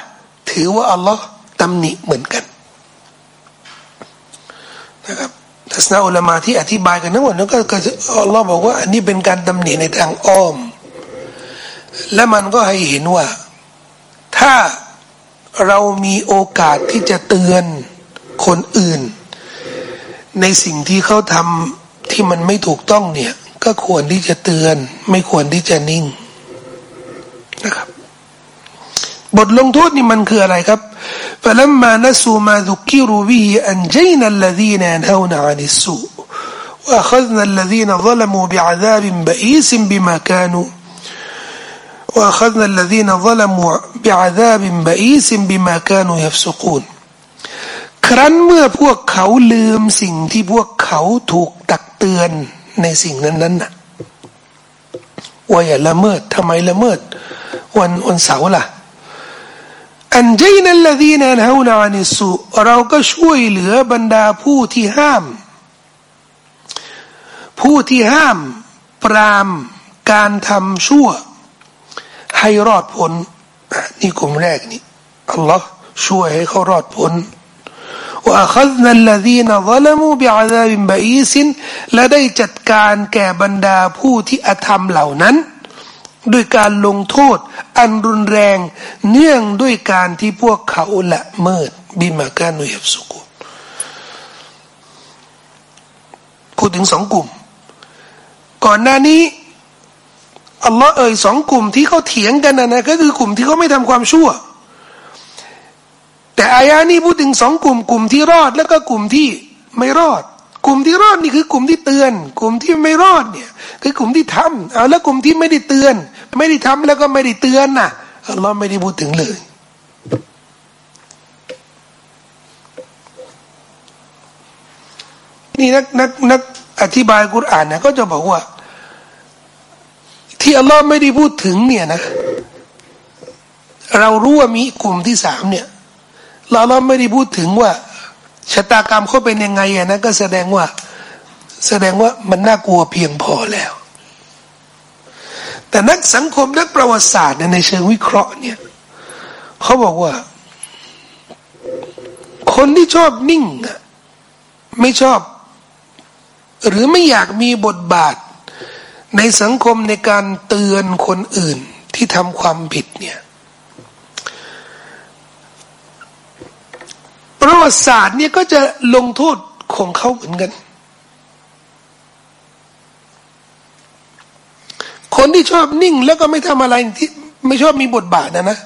ถือว่าอัลลอฮ์ตำหนิเหมือนกัน นะครับทัศนะอุลามาที่อธิบายกันทั้งหมดนั้นก็อัลลอฮ์บอกว่า อันนี้เป็นการตำหนิในทางอ้อม และมันก็ให้เห็นว่า ถ้าเรามีโอกาสที่จะเตือนคนอื่น ในสิ่งที่เขาทำที่มันไม่ถูกต้องเนี่ย ก็ควรที่จะเตือน ไม่ควรที่จะนิ่งนะครับ บทลงโทษนี่มันคืออะไรครับ فلما نسوا ما ذكروا به أنجينا الذين ينهون عن السوء وأخذنا الذين ظلموا بعذاب بئيس بما كانوا وأخذنا الذين ظلموا بعذاب بئيس بما كانوا يفسقون ครั้นเมื่อพวกเขาลืมสิ่งที่พวกเขาถูกตักเตือนในสิ่งนั้นนั้นน่ะว่าอย่าละเมิดทำไมละเมิดวันวันเสาร์ล่ะ อันเจนัลลดีนันฮานานิสุเราก็ช่วยเหลือบรรดาผู้ที่ห้าม ผู้ที่ห้าม ปรามการทำชั่ว ให้รอดพ้นนี่กลุ่มแรกนี่อัลลอฮ์ช่วยให้เขารอดพ้น وأخذنا الذين ظلموا بعذاب بئيس และได้จัดการแก่บรรดาผู้ที่อธรรมเหล่านั้น ด้วยการลงโทษ อันรุนแรง เนื่องด้วยการที่พวกเขาละเมิดบิมาการนุยบสุกุพูดถึงสองกลุ่ม ก่อนหน้านี้อัลลอฮ์เอ่ยสองกลุ่มที่เขาเถียงกันนะนะก็คือกลุ่มที่เขาไม่ทำความชั่ว แต่อายานี้พูดถึงสองกลุ่ม กลุ่มที่รอดแล้วก็กลุ่มที่ไม่รอด กลุ่มที่รอดนี่คือกลุ่มที่เตือน กลุ่มที่ไม่รอดเนี่ยคือกลุ่มที่ทำเอาแล้วกลุ่มที่ไม่ได้เตือน ไม่ได้ทำแล้วก็ไม่ได้เตือนน่ะอัลลอฮ์ไม่ได้พูดถึงเลย นี่นักนักนักอธิบายกุรอานนะก็จะบอกว่า ที่อัลลอฮ์ไม่ได้พูดถึงเนี่ยนะ เรารู้ว่ามีกลุ่มที่สามเนี่ยเราเราไม่ได้พูดถึงว่าชะตากรรมเขาเป็นยังไงอะนะก็แสดงว่า แสดงว่ามันน่ากลัวเพียงพอแล้ว แต่นักสังคมนักประวัติศาสตร์ในเชิงวิเคราะห์เนี่ยเขาบอกว่า คนที่ชอบนิ่งไม่ชอบ หรือไม่อยากมีบทบาท ในสังคมในการเตือนคนอื่นที่ทำความผิดเนี่ยประวัติศาสตร์เนี่ยก็จะลงโทษของเขาเหมือนกัน คนที่ชอบนิ่งแล้วก็ไม่ทำอะไรที่ไม่ชอบมีบทบาทนะนะ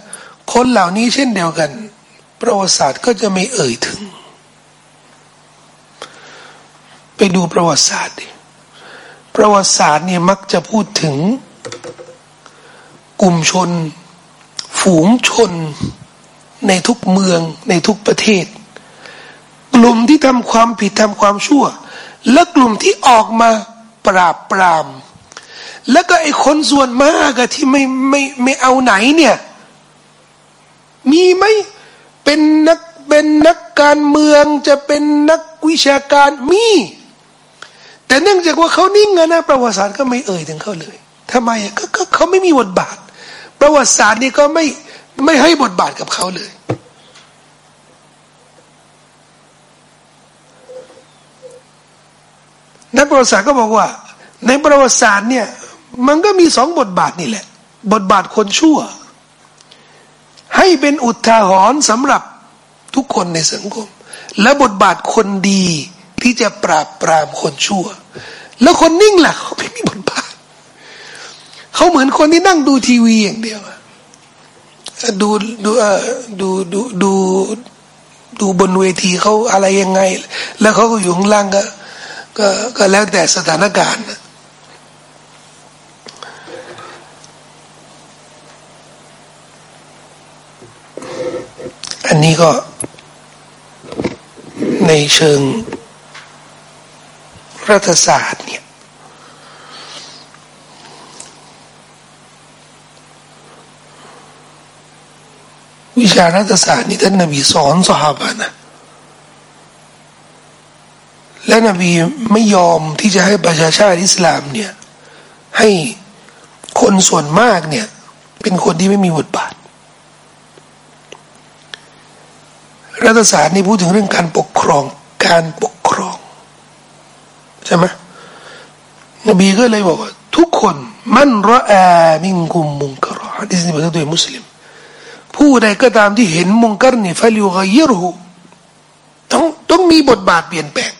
คนเหล่านี้เช่นเดียวกัน ประวัติศาสตร์ก็จะไม่เอ่ยถึง ไปดูประวัติศาสตร์ดิประวัติศาสตร์เนี่ยมักจะพูดถึง กลุ่มชน ฝูงชน ในทุกเมือง ในทุกประเทศ กลุ่มที่ทำความผิดทำความชั่ว และกลุ่มที่ออกมาปราบปราม แล้วก็ไอ้คนส่วนมากอะที่ไม่ไม่ไม่เอาไหนเนี่ย มีไหมเป็นนักเป็นนักการเมืองจะเป็นนักวิชาการมี แต่เนื่องจากว่าเขานิ่งนะประวัติศาสตร์ก็ไม่เอ่ยถึงเขาเลยทำไมอะก็เขาไม่มีบทบาท ประวัติศาสตร์นี่ก็ไม่ไม่ให้บทบาทกับเขาเลยนักประวัติศาสตร์ก็บอกว่า ในประวัติศาสตร์เนี่ย มันก็มีสองบทบาทนี่แหละ บทบาทคนชั่ว ให้เป็นอุทาหรณ์สำหรับทุกคนในสังคม และบทบาทคนดีที่จะปราบปรามคนชั่ว แล้วคนนิ่งล่ะเขาไม่มีบทบาท เขาเหมือนคนที่นั่งดูทีวีอย่างเดียวดูดูดูดูดูดูบนเวทีเขาอะไรยังไง แล้วเขาก็อยู่ข้างล่างก็ก็ก็แล้วแต่สถานการณ์ อันนี้ก็ในเชิงรัฐศาสตร์เนี่ย วิชารัฐศาสตร์นี่ท่านนบีสอนสหานะและนบีไม่ยอมที่จะให้ประชาชาติอิสลามเนี่ย ให้คนส่วนมากเนี่ย เป็นคนที่ไม่มีบทบาท รัฐศาสตร์นี่พูดถึงเรื่องการปกครอง การปกครอง ใช่ไหมนบีก็เลยบอกว่า ทุกคนมันรออามิงกุมมุงกรฮะดิษนี้บอกโดยมุสลิม ผู้ใดก็ตามที่เห็นมุงกรนี่ฟลิวกยรุต้องต้องมีบทบาทเปลี่ยนแปลง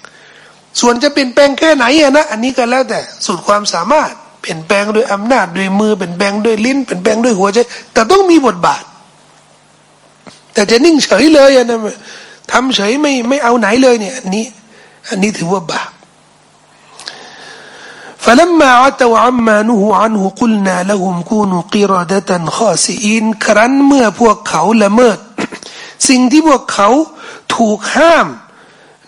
ส่วนจะเปลี่ยนแปลงแค่ไหนอะนะ อันนี้ก็แล้วแต่สุดความสามารถ เปลี่ยนแปลงด้วยอำนาจด้วยมือเปลี่ยนแปลงด้วยลิ้นเปลี่ยนแปลงด้วยหัวใจแต่ต้องมีบทบาท แต่จะนิ่งเฉยเลยอะนะทำเฉยไม่ไม่เอาไหนเลยเนี่ยอันนี้ อันนี้ถือว่าบาป فلما عتوا عما نهوا عنه قلنا لهم كونوا قردة خاسئين ครั้นเมื่อพวกเขาละเมิด สิ่งที่พวกเขาถูกห้าม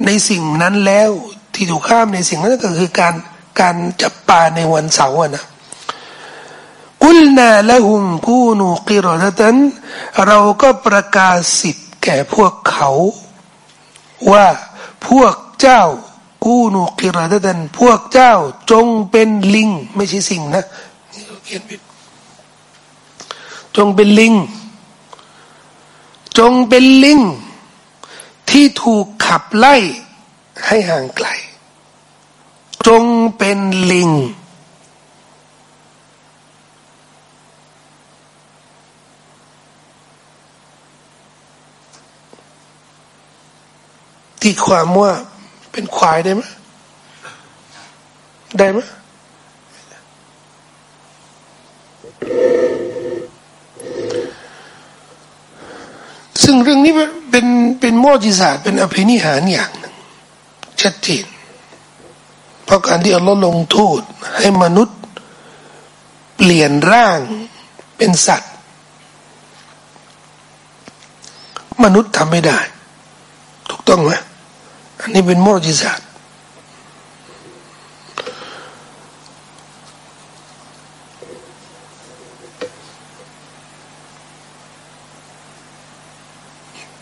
ในสิ่งนั้นแล้ว ที่ถูกห้ามในสิ่งนั้นก็คือการการจับปลาในวันเสาร์นะ กุลนาละหุมกูนูกิรดตันเราก็ประกาศสิทธิ์แก่พวกเขา ว่าพวกเจ้ากูนูกิรดดันพวกเจ้าจงเป็นลิง ไม่ใช่สิ่งนะนี่เขียนผิดจงเป็นลิง จงเป็นลิง ที่ถูกขับไล่ให้ห่างไกล จงเป็นลิง ที่ความว่าเป็นควายได้ไหมได้ไหมซึ่งเรื่องนี้เป็นเป็นโมจิศาสตร์เป็นอภินิหารอย่างหนึ่งชัดเจนเพราะการที่อัลลอฮ์ลงโทษให้มนุษย์เปลี่ยนร่างเป็นสัตว์ มนุษย์ทำไม่ได้ ถูกต้องไหม อันนี้เป็นมอจิสัต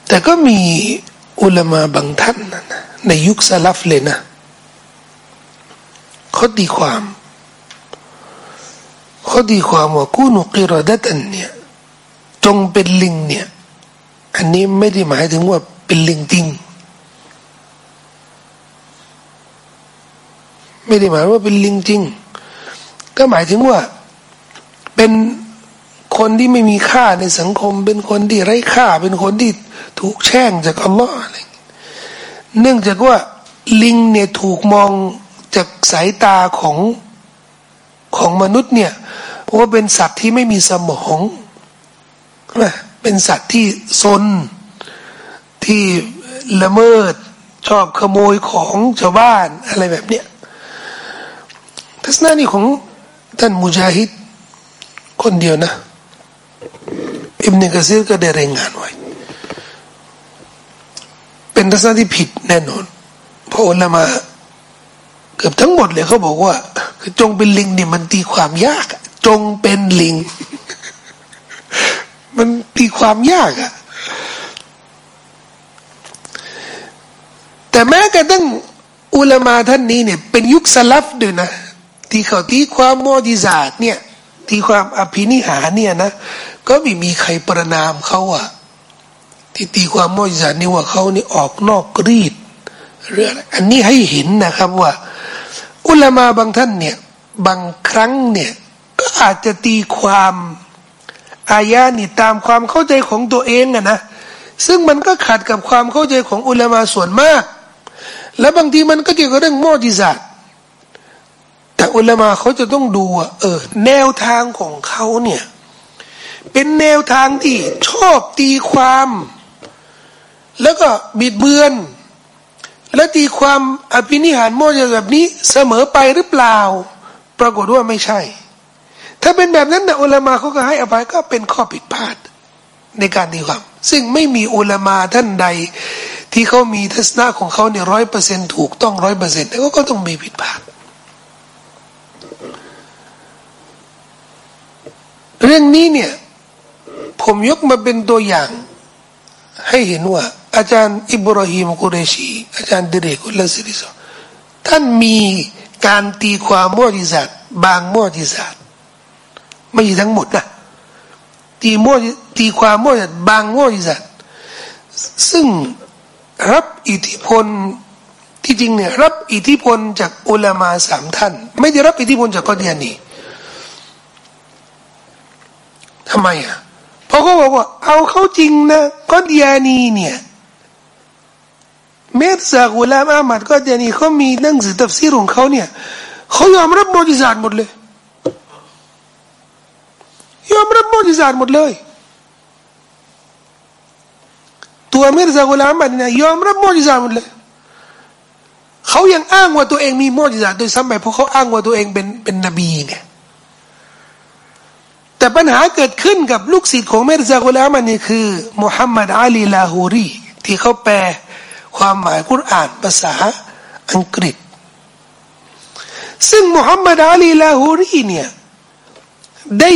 แต่ก็มีอุลามาบางท่านนะในยุคสลับเลยนะเขาดีความเขาดีความว่ากูนุกิรดัตันเนี่ยจงเป็นลิงเนี่ย อันนี้ไม่ได้หมายถึงว่าเป็นลิงจริง ไม่ได้หมายว่าเป็นลิงจริง ก็หมายถึงว่าเป็นคนที่ไม่มีค่าในสังคม เป็นคนที่ไร้ค่า เป็นคนที่ถูกแช่งจากอัลลอฮ์อะไรเนื่องจากว่าลิงเนี่ยถูกมองจากสายตาของของมนุษย์เนี่ยว่าเป็นสัตว์ที่ไม่มีสมองเป็นสัตว์ที่ซนที่ละเมิดชอบขโมยของชาวบ้านอะไรแบบเนี้ย ทัศนะนี้ของท่านมุจาฮิดคนเดียวนะ อิบเนกะซีรก็ได้รายงานไว้ เป็นทัศนะที่ผิดแน่นอนเพราะอุลามาเกือบทั้งหมดเลยเขาบอกว่าคือจงเป็นลิงเนี่ยมันตีความยาก จงเป็นลิง มันตีความยากอะแต่แม้กระทั่งอุลามาท่านนี้เนี่ย เป็นยุคสลับด้วยนะ ที่เขาตีความมอดิซาดเนี่ยที่ความอภินิหารเนี่ยนะก็ไม่มีใครประนามเขาอะที่ตีความมอดิซาดนี่ว่าเขานี่ออกนอกรีดเรื่องอันนี้ให้เห็นนะครับว่า อุลามาบางท่านเนี่ยบางครั้งเนี่ยก็อาจจะตีความอายานี่ตามความเข้าใจของตัวเองอะนะซึ่งมันก็ขัดกับความเข้าใจของอุลามาส่วนมาก และบางทีมันก็เกี่ยวกับเรื่องมอดิซาด แต่อุลามาเขาจะต้องดูว่าเออ แนวทางของเขาเนี่ย เป็นแนวทางที่ชอบตีความ แล้วก็บิดเบือน และตีความอภินิหารโมจะแบบนี้เสมอไปหรือเปล่า ปรากฏว่าไม่ใช่ ถ้าเป็นแบบนั้นนะอุลามาเขาก็ให้อภัยก็เป็นข้อผิดพลาดในการตีความ ซึ่งไม่มีอุลามาท่านใด ที่เขามีทัศนะของเขาเนี่ยร้อยเปอร์เซ็นถูกต้องร้อยเปอร์เซ็นต์แต่ก็ต้องมีผิดพลาด เรื่องนี้เนี่ย ผมยกมาเป็นตัวอย่าง ให้เห็นว่า อาจารย์อิบราฮิมกุเรชี อาจารย์ดิเรกุลสิริสท่านมีการตีความมอจิสัตบางมอจิสัตไม่ใช่ทั้งหมดนะตีมอตีความมอจิสัตบางมอจิสัตซึ่งรับอิทธิพลที่จริงเนี่ยรับอิทธิพลจากอุลามาสามท่าน ไม่ได้รับอิทธิพลจากกอดียนี ทำไมอะเพราะเขาบอกว่า เอาเข้าจริงนะกอดียนีเนี่ยเมตซาอุลามามัดกอดียนีเขามีหนังสือตัฟซีรของเขาเนี่ยเขายอมรับมอจิซาตหมดเลย ยอมรับมอจิซาตหมดเลย ตัวเมตซาอุลามัดเนี่ยยอมรับมอจิซาตหมดเลยเขายังอ้างว่าตัวเองมีมอจิซาโดยซ้ำไปเพราะเขาอ้างว่าตัวเองเป็นเป็นนบีไง แต่ปัญหาเกิดขึ้นกับลูกศิษย์ของเมรซากุลามันนี่คือมุฮัมมัดอาลีลาฮูรีที่เขาแปลความหมายคุรานภาษาอังกฤษ ซึ่งมุฮัมมัดอาลีลาฮูรีเนี่ยได้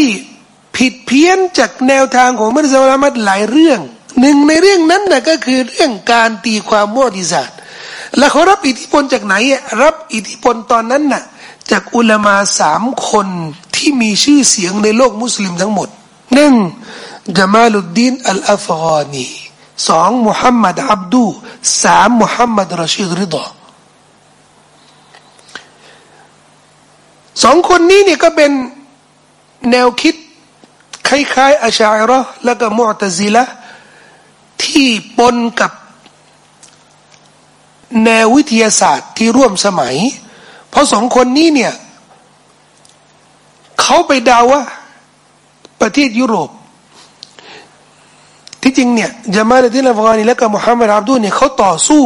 ผิดเพี้ยนจากแนวทางของเมรซากุลามัดหลายเรื่องหนึ่งในเรื่องนั้นนะก็คือเรื่องการตีความมอจิซาตแล้วเขารับอิทธิพลจากไหน รับอิทธิพลตอนนั้นน่ะ จากอุลามาสามคนที่มีชื่อเสียงในโลกมุสลิมทั้งหมดหนึ่งจามาลุดดีนอัลอาฟกานีสองมุฮัมมัดอับดูสามมุฮัมมัดรชิดริดาสองคนนี้เนี่ยก็เป็นแนวคิดคล้ายๆอาชาอิระและก็มุอตซิละที่ปนกับแนววิทยาศาสตร์ที่ร่วมสมัย เพราะสองคนนี้เนี่ยเขาไปดาว่าประเทศยุโรป ที่จริงเนี่ยจามาลดินอัฟกานีและก็มุฮัมมัดอับดูเนี่ยเขาต่อสู้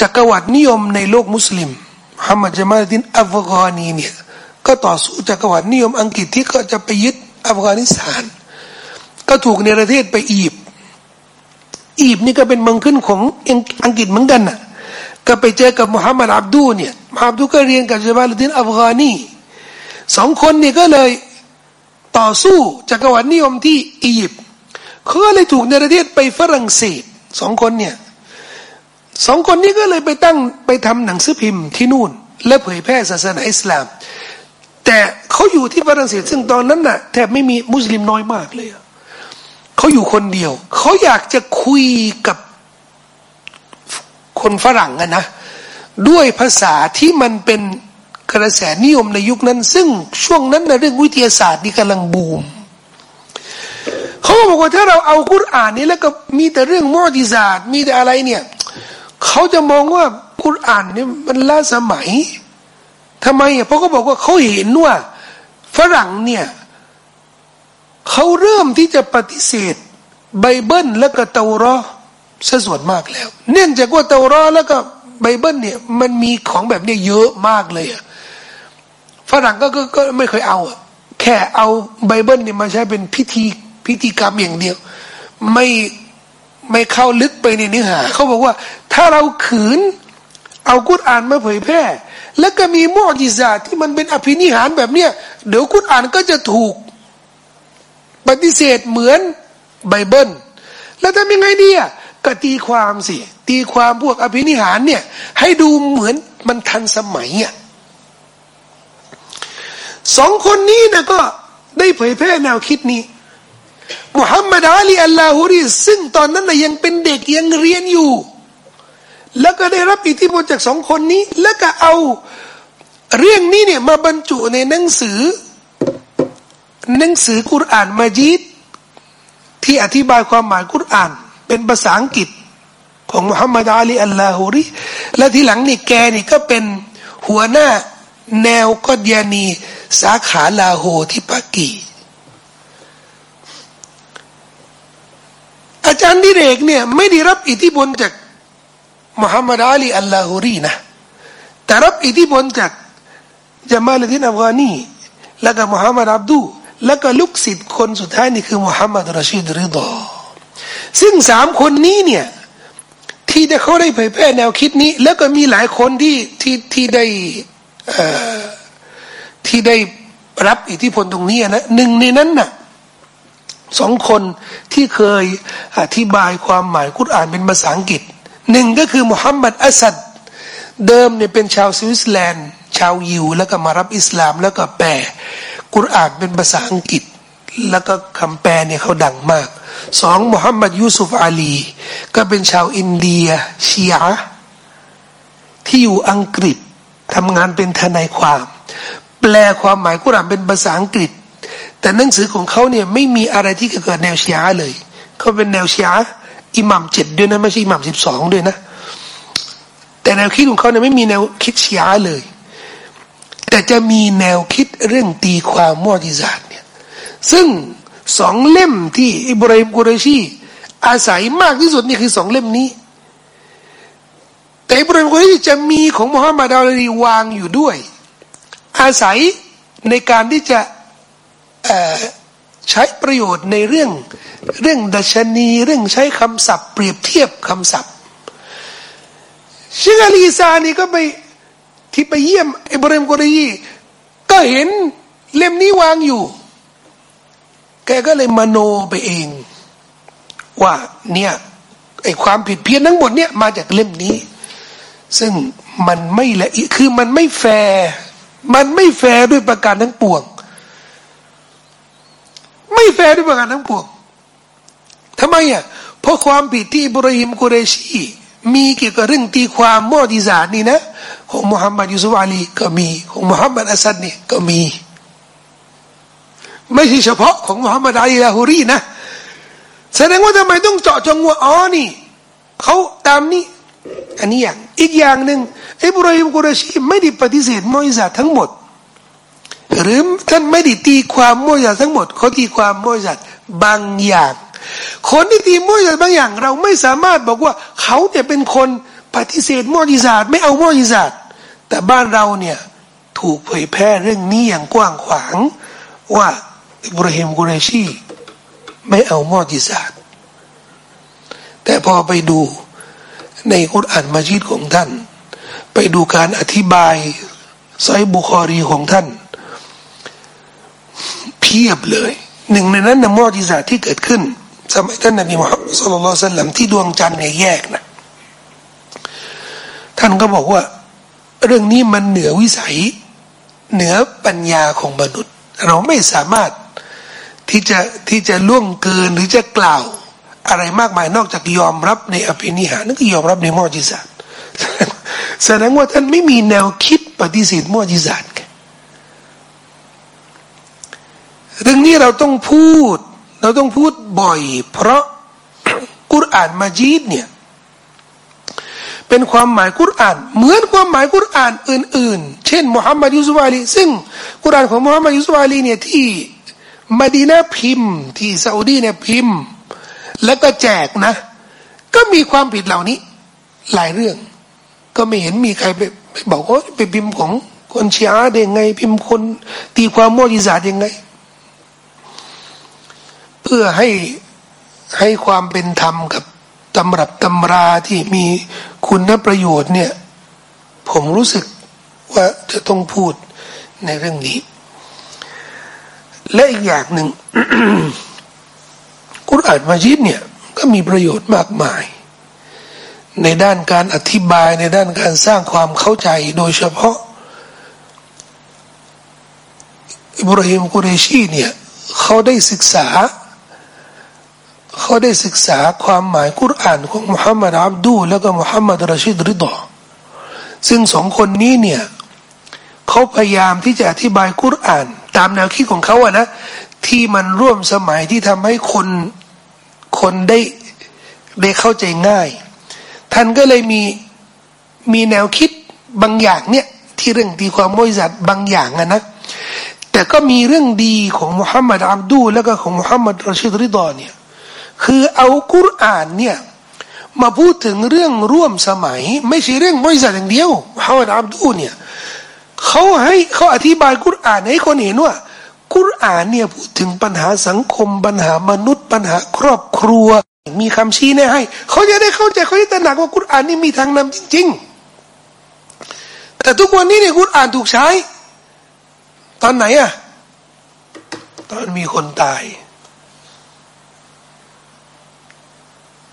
จักรวรรดินิยมในโลกมุสลิมมุฮัมมัดจามาลดินอัฟกานีเนี่ยก็ต่อสู้จักรวรรดินิยมอังกฤษที่ก็จะไปยึดอัฟกานิสถาน ก็ถูกในประเทศไปอียิปต์อียิปต์นี่ก็เป็นเมืองขึ้นของอังกฤษเหมือนกันน่ะ ก็ไปเจอกับมุฮัมมัดอับดูเนี่ยมุฮัมมัดอับดูก็เรียนกับจามาลดินอัฟกานีสองคนนี่ก็เลยต่อสู้จักรวรรดินิยมที่อียิปต์เขาเลยถูกในรเทศไปฝรั่งเศสสองคนเนี่ยสองคนนี้ก็เลยไปตั้งไปทำหนังสือพิมพ์ที่นู่น และเผยแพร่ศาสนาอิสลาม แต่เขาอยู่ที่ฝรั่งเศสซึ่งตอนนั้นน่ะแทบไม่มีมุสลิมน้อยมากเลยเขาอยู่คนเดียว เขาอยากจะคุยกับ คนฝรั่งอะนะ ด้วยภาษาที่มันเป็นกระแสนิยมในยุคนั้น ซึ่งช่วงนั้นนะเรื่องวิทยาศาสตร์นี่กำลังบูมเขาบอกว่าถ้าเราเอาคุรอานนี้แล้วก็มีแต่เรื่องมอดิศาสตร์มีแต่อะไรเนี่ยเขาจะมองว่าคุรอานนี่มันล้าสมัยทำไมอะเพราะเขาบอกว่าเขาเห็นว่าฝรั่งเนี่ยเขาเริ่มที่จะปฏิเสธไบเบิลและก็เตารอ ซะส่วนมากแล้ว เนื่องจากว่าเตารอแล้วก็ไบเบิลเนี่ยมันมีของแบบนี้เยอะมากเลยอะฝรั่งก็ก็ก็ไม่เคยเอาอะแค่เอาไบเบิลเนี่ยมาใช้เป็นพิธีพิธีกรรมอย่างเดียว ไม่ไม่เข้าลึกไปในเนื้อหาเขาบอกว่า ถ้าเราขืน เอากุรอานมาเผยแพร่ แล้วก็มีมุอฺญิซาตที่มันเป็นอภินิหารแบบเนี้ยเดี๋ยวกุรอานก็จะถูกปฏิเสธเหมือนไบเบิลแล้วทำยังไงดีอะ ก็ตีความสิ ตีความพวกอภินิหารเนี่ย ให้ดูเหมือนมันทันสมัยอะสองคนนี้นะก็ได้เผยแพร่แนวคิดนี้มุฮัมมัดอาลีอัลลาฮุรีซึ่งตอนนั้นนะยังเป็นเด็กยังเรียนอยู่ แล้วก็ได้รับอิทธิพลจากสองคนนี้ แล้วก็เอาเรื่องนี้เนี่ยมาบรรจุในหนังสือ หนังสือกุรอานมาจีดที่อธิบายความหมายกุรอาน เป็นภาษาอังกฤษของมุฮัมมัดอาลีอัลลาฮูรีและทีหลังนี่แกนี่ก็เป็นหัวหน้าแนวกอดยานีสาขาลาโฮที่ปากีอาจารย์ดิเรกเนี่ยไม่ได้รับอิทธิพลจากมุฮัมมัดอาลีอัลลาฮูรีนะแต่รับอิทธิพลจากจามาลดินอัฟกานีแล้วก็มุฮัมมัดอับดูแล้วก็ลูกศิษย์คนสุดท้ายนี่คือมุฮัมมัดรชีดริดอ ซึ่งสามคนนี้เนี่ยที่ได้เขาได้เผยแพร่แนวคิดนี้ แล้วก็มีหลายคนที่ที่ที่ได้ที่ได้รับอิทธิพลตรงนี้นะหนึ่งในนั้นน่ะสองคนที่เคยอธิบายความหมายกุรอ่านเป็นภาษาอังกฤษหนึ่งก็คือมุฮัมมัดอัสัดเดิมเนี่ยเป็นชาวสวิตเซอร์แลนด์ ชาวยิวแล้วก็มารับอิสลามแล้วก็แปลกุรอานเป็นภาษาอังกฤษ แล้วก็คำแปลเนี่ยเขาดังมากสองมุฮัมมัดยูซุฟอาลี ก็เป็นชาวอินเดียชีอะฮฺที่อยู่อังกฤษทำงานเป็นทนายความ แปลความหมายกุรอานเป็นภาษาอังกฤษ แต่หนังสือของเขาเนี่ยไม่มีอะไรที่เกิดแนวชีอะฮฺเลยเขาเป็นแนวชีอะฮฺอิหมัมเจ็ดด้วยนะไม่ใช่อิหมัมสิบสองด้วยนะ แต่แนวคิดของเขาเนี่ยไม่มีแนวคิดชียเลย แต่จะมีแนวคิดเรื่องตีความมอจิซาตเนี่ย ซึ่งสองเล่มที่อิบราฮิมกุเรชีอาศัยมากที่สุดนี่คือสองเล่มนี้ แต่อิบราฮิมกุเรชีจะมีของมุฮัมมัดอัลลีวางอยู่ด้วย อาศัยในการที่จะใช้ประโยชน์ในเรื่องเรื่องดัชนีเรื่องใช้คำศัพท์ เปรียบเทียบคำศัพท์เชคอาลีซานี่ก็ไปที่ไปเยี่ยมอิบราฮิมกุเรชีก็เห็นเล่มนี้วางอยู่ แกก็เลยมโนไปเอง ว่าเนี่ยไอความผิดเพี้ยนทั้งหมดเนี่ยมาจากเล่มนี้ ซึ่งมันไม่ละคือมันไม่แฟร์มันไม่แฟร์ด้วยประการทั้งปวง ไม่แฟร์ด้วยประการทั้งปวงทำไมอะเพราะความผิดที่บรหิมกุเรชีมีเกี่ยวกับเรื่องตีความมุอฺญิซาตนี่นะ ของมุฮัมมัดยูซุฟอาลีก็มี ของมุฮัมมัดอัสซัดนี่ก็มี ไม่ใช่เฉพาะของมุฮัมมัดอัลลาฮูรีนะ แสดงว่าทำไมต้องเจาะจงว่าอ๋อนี่เขาตามนี้ อันนี้อย่างอีกอย่างหนึ่งอิบราฮิมกุรชีไม่ได้ปฏิเสธมอญิซาทั้งหมด หรือท่านไม่ได้ตีความมอญิซาทั้งหมดเขาตีความมอญิซาบางอย่าง คนที่ตีมอญิซาบางอย่าง เราไม่สามารถบอกว่าเขาเนี่ยเป็นคนปฏิเสธมอญิซาไม่เอามอญิซาแต่บ้านเราเนี่ยถูกเผยแพร่เรื่องนี้อย่างกว้างขวางว่า อิบราฮิมกุเรชีไม่เอามอจิซาดแต่พอไปดูในคุรานมาจิดของท่าน ไปดูการอธิบายไซบุคอรีของท่าน เพียบเลย หนึ่งในนั้นนะมอจิซาที่เกิดขึ้น สมัยท่านนบีมุฮัมมัดสุลลัลสัลลัมที่ดวงจันทร์เนี่ยแยกนะท่านก็บอกว่า เรื่องนี้มันเหนือวิสัย เหนือปัญญาของมนุษย์ เราไม่สามารถ ที่จะที่จะล่วงเกินหรือจะกล่าว อะไรมากมายนอกจากยอมรับในอภินิหารนั่นก็ยอมรับในมอจิสัตแสดงว่าท่านไม่มีแนวคิดปฏิเสธมอจิสัตเรื่องนี้เราต้องพูด เราต้องพูดบ่อย เพราะกุรอานมาจีดเนี่ยเป็นความหมายกุรอาน เหมือนความหมายกุรอานอื่น ๆ เช่นมุฮัมมัดยุสุฟอาลีซึ่งกุรอานของมุฮัมมัดยุสุฟอาลีเนี่ยที่ มาดีนาพิมพ์ ที่ซาอุดีเนี่ยพิมพ์ แล้วก็แจกนะ ก็มีความผิดเหล่านี้ หลายเรื่อง ก็ไม่เห็นมีใครไปบอกว่าไปพิมพ์ของคนชีอาได้ไง พิมพ์คน ตีความมอญิซาดยังไง เพื่อให้ให้ความเป็นธรรมกับตำรับตำราที่มีคุณประโยชน์เนี่ย ผมรู้สึกว่าจะต้องพูดในเรื่องนี้ และอีกอย่างหนึ่งกุรอานมาจิดเนี่ย ก็มีประโยชน์มากมาย ในด้านการอธิบายในด้านการสร้างความเข้าใจโดยเฉพาะ อิบราฮิมกุเรชีเนี่ยเขาได้ศึกษา เขาได้ศึกษาความหมายกุรอานของมุฮัมมัดอับดูแล้วก็มุฮัมมัดรชิดริดอซึ่งสองคนนี้เนี่ยเขาพยายามที่จะอธิบายกุรอาน ตามแนวคิดของเขาอะนะที่มันร่วมสมัยที่ทำให้คนคนได้ได้เข้าใจง่าย ท่านก็เลยมีมีแนวคิดบางอย่างเนี่ยที่เรื่องดีความมุสัตบางอย่างอะนะแต่ก็มีเรื่องดีของมุฮัมมัดอับดูแล้วก็ของมุฮัมมัดรชิดริดอนเนี่ยคือเอากุรอานเนี่ยมาพูดถึงเรื่องร่วมสมัย ไม่ใช่เรื่องมุสัตอย่างเดียวมุฮัมมัดอับดูเนี่ย เขาให้เขาอธิบายกุรอานให้คนเห็นว่า กุรอานเนี่ยพูดถึงปัญหาสังคม ปัญหามนุษย์ ปัญหาครอบครัว มีคำชี้แนะให้ เขาจะได้เข้าใจเขาจะตระหนักว่ากุรอานนี่มีทางนำจริง ๆ แต่ทุกวันนี้เนี่ยกุรอานถูกใช้ ตอนไหนอะตอนมีคนตาย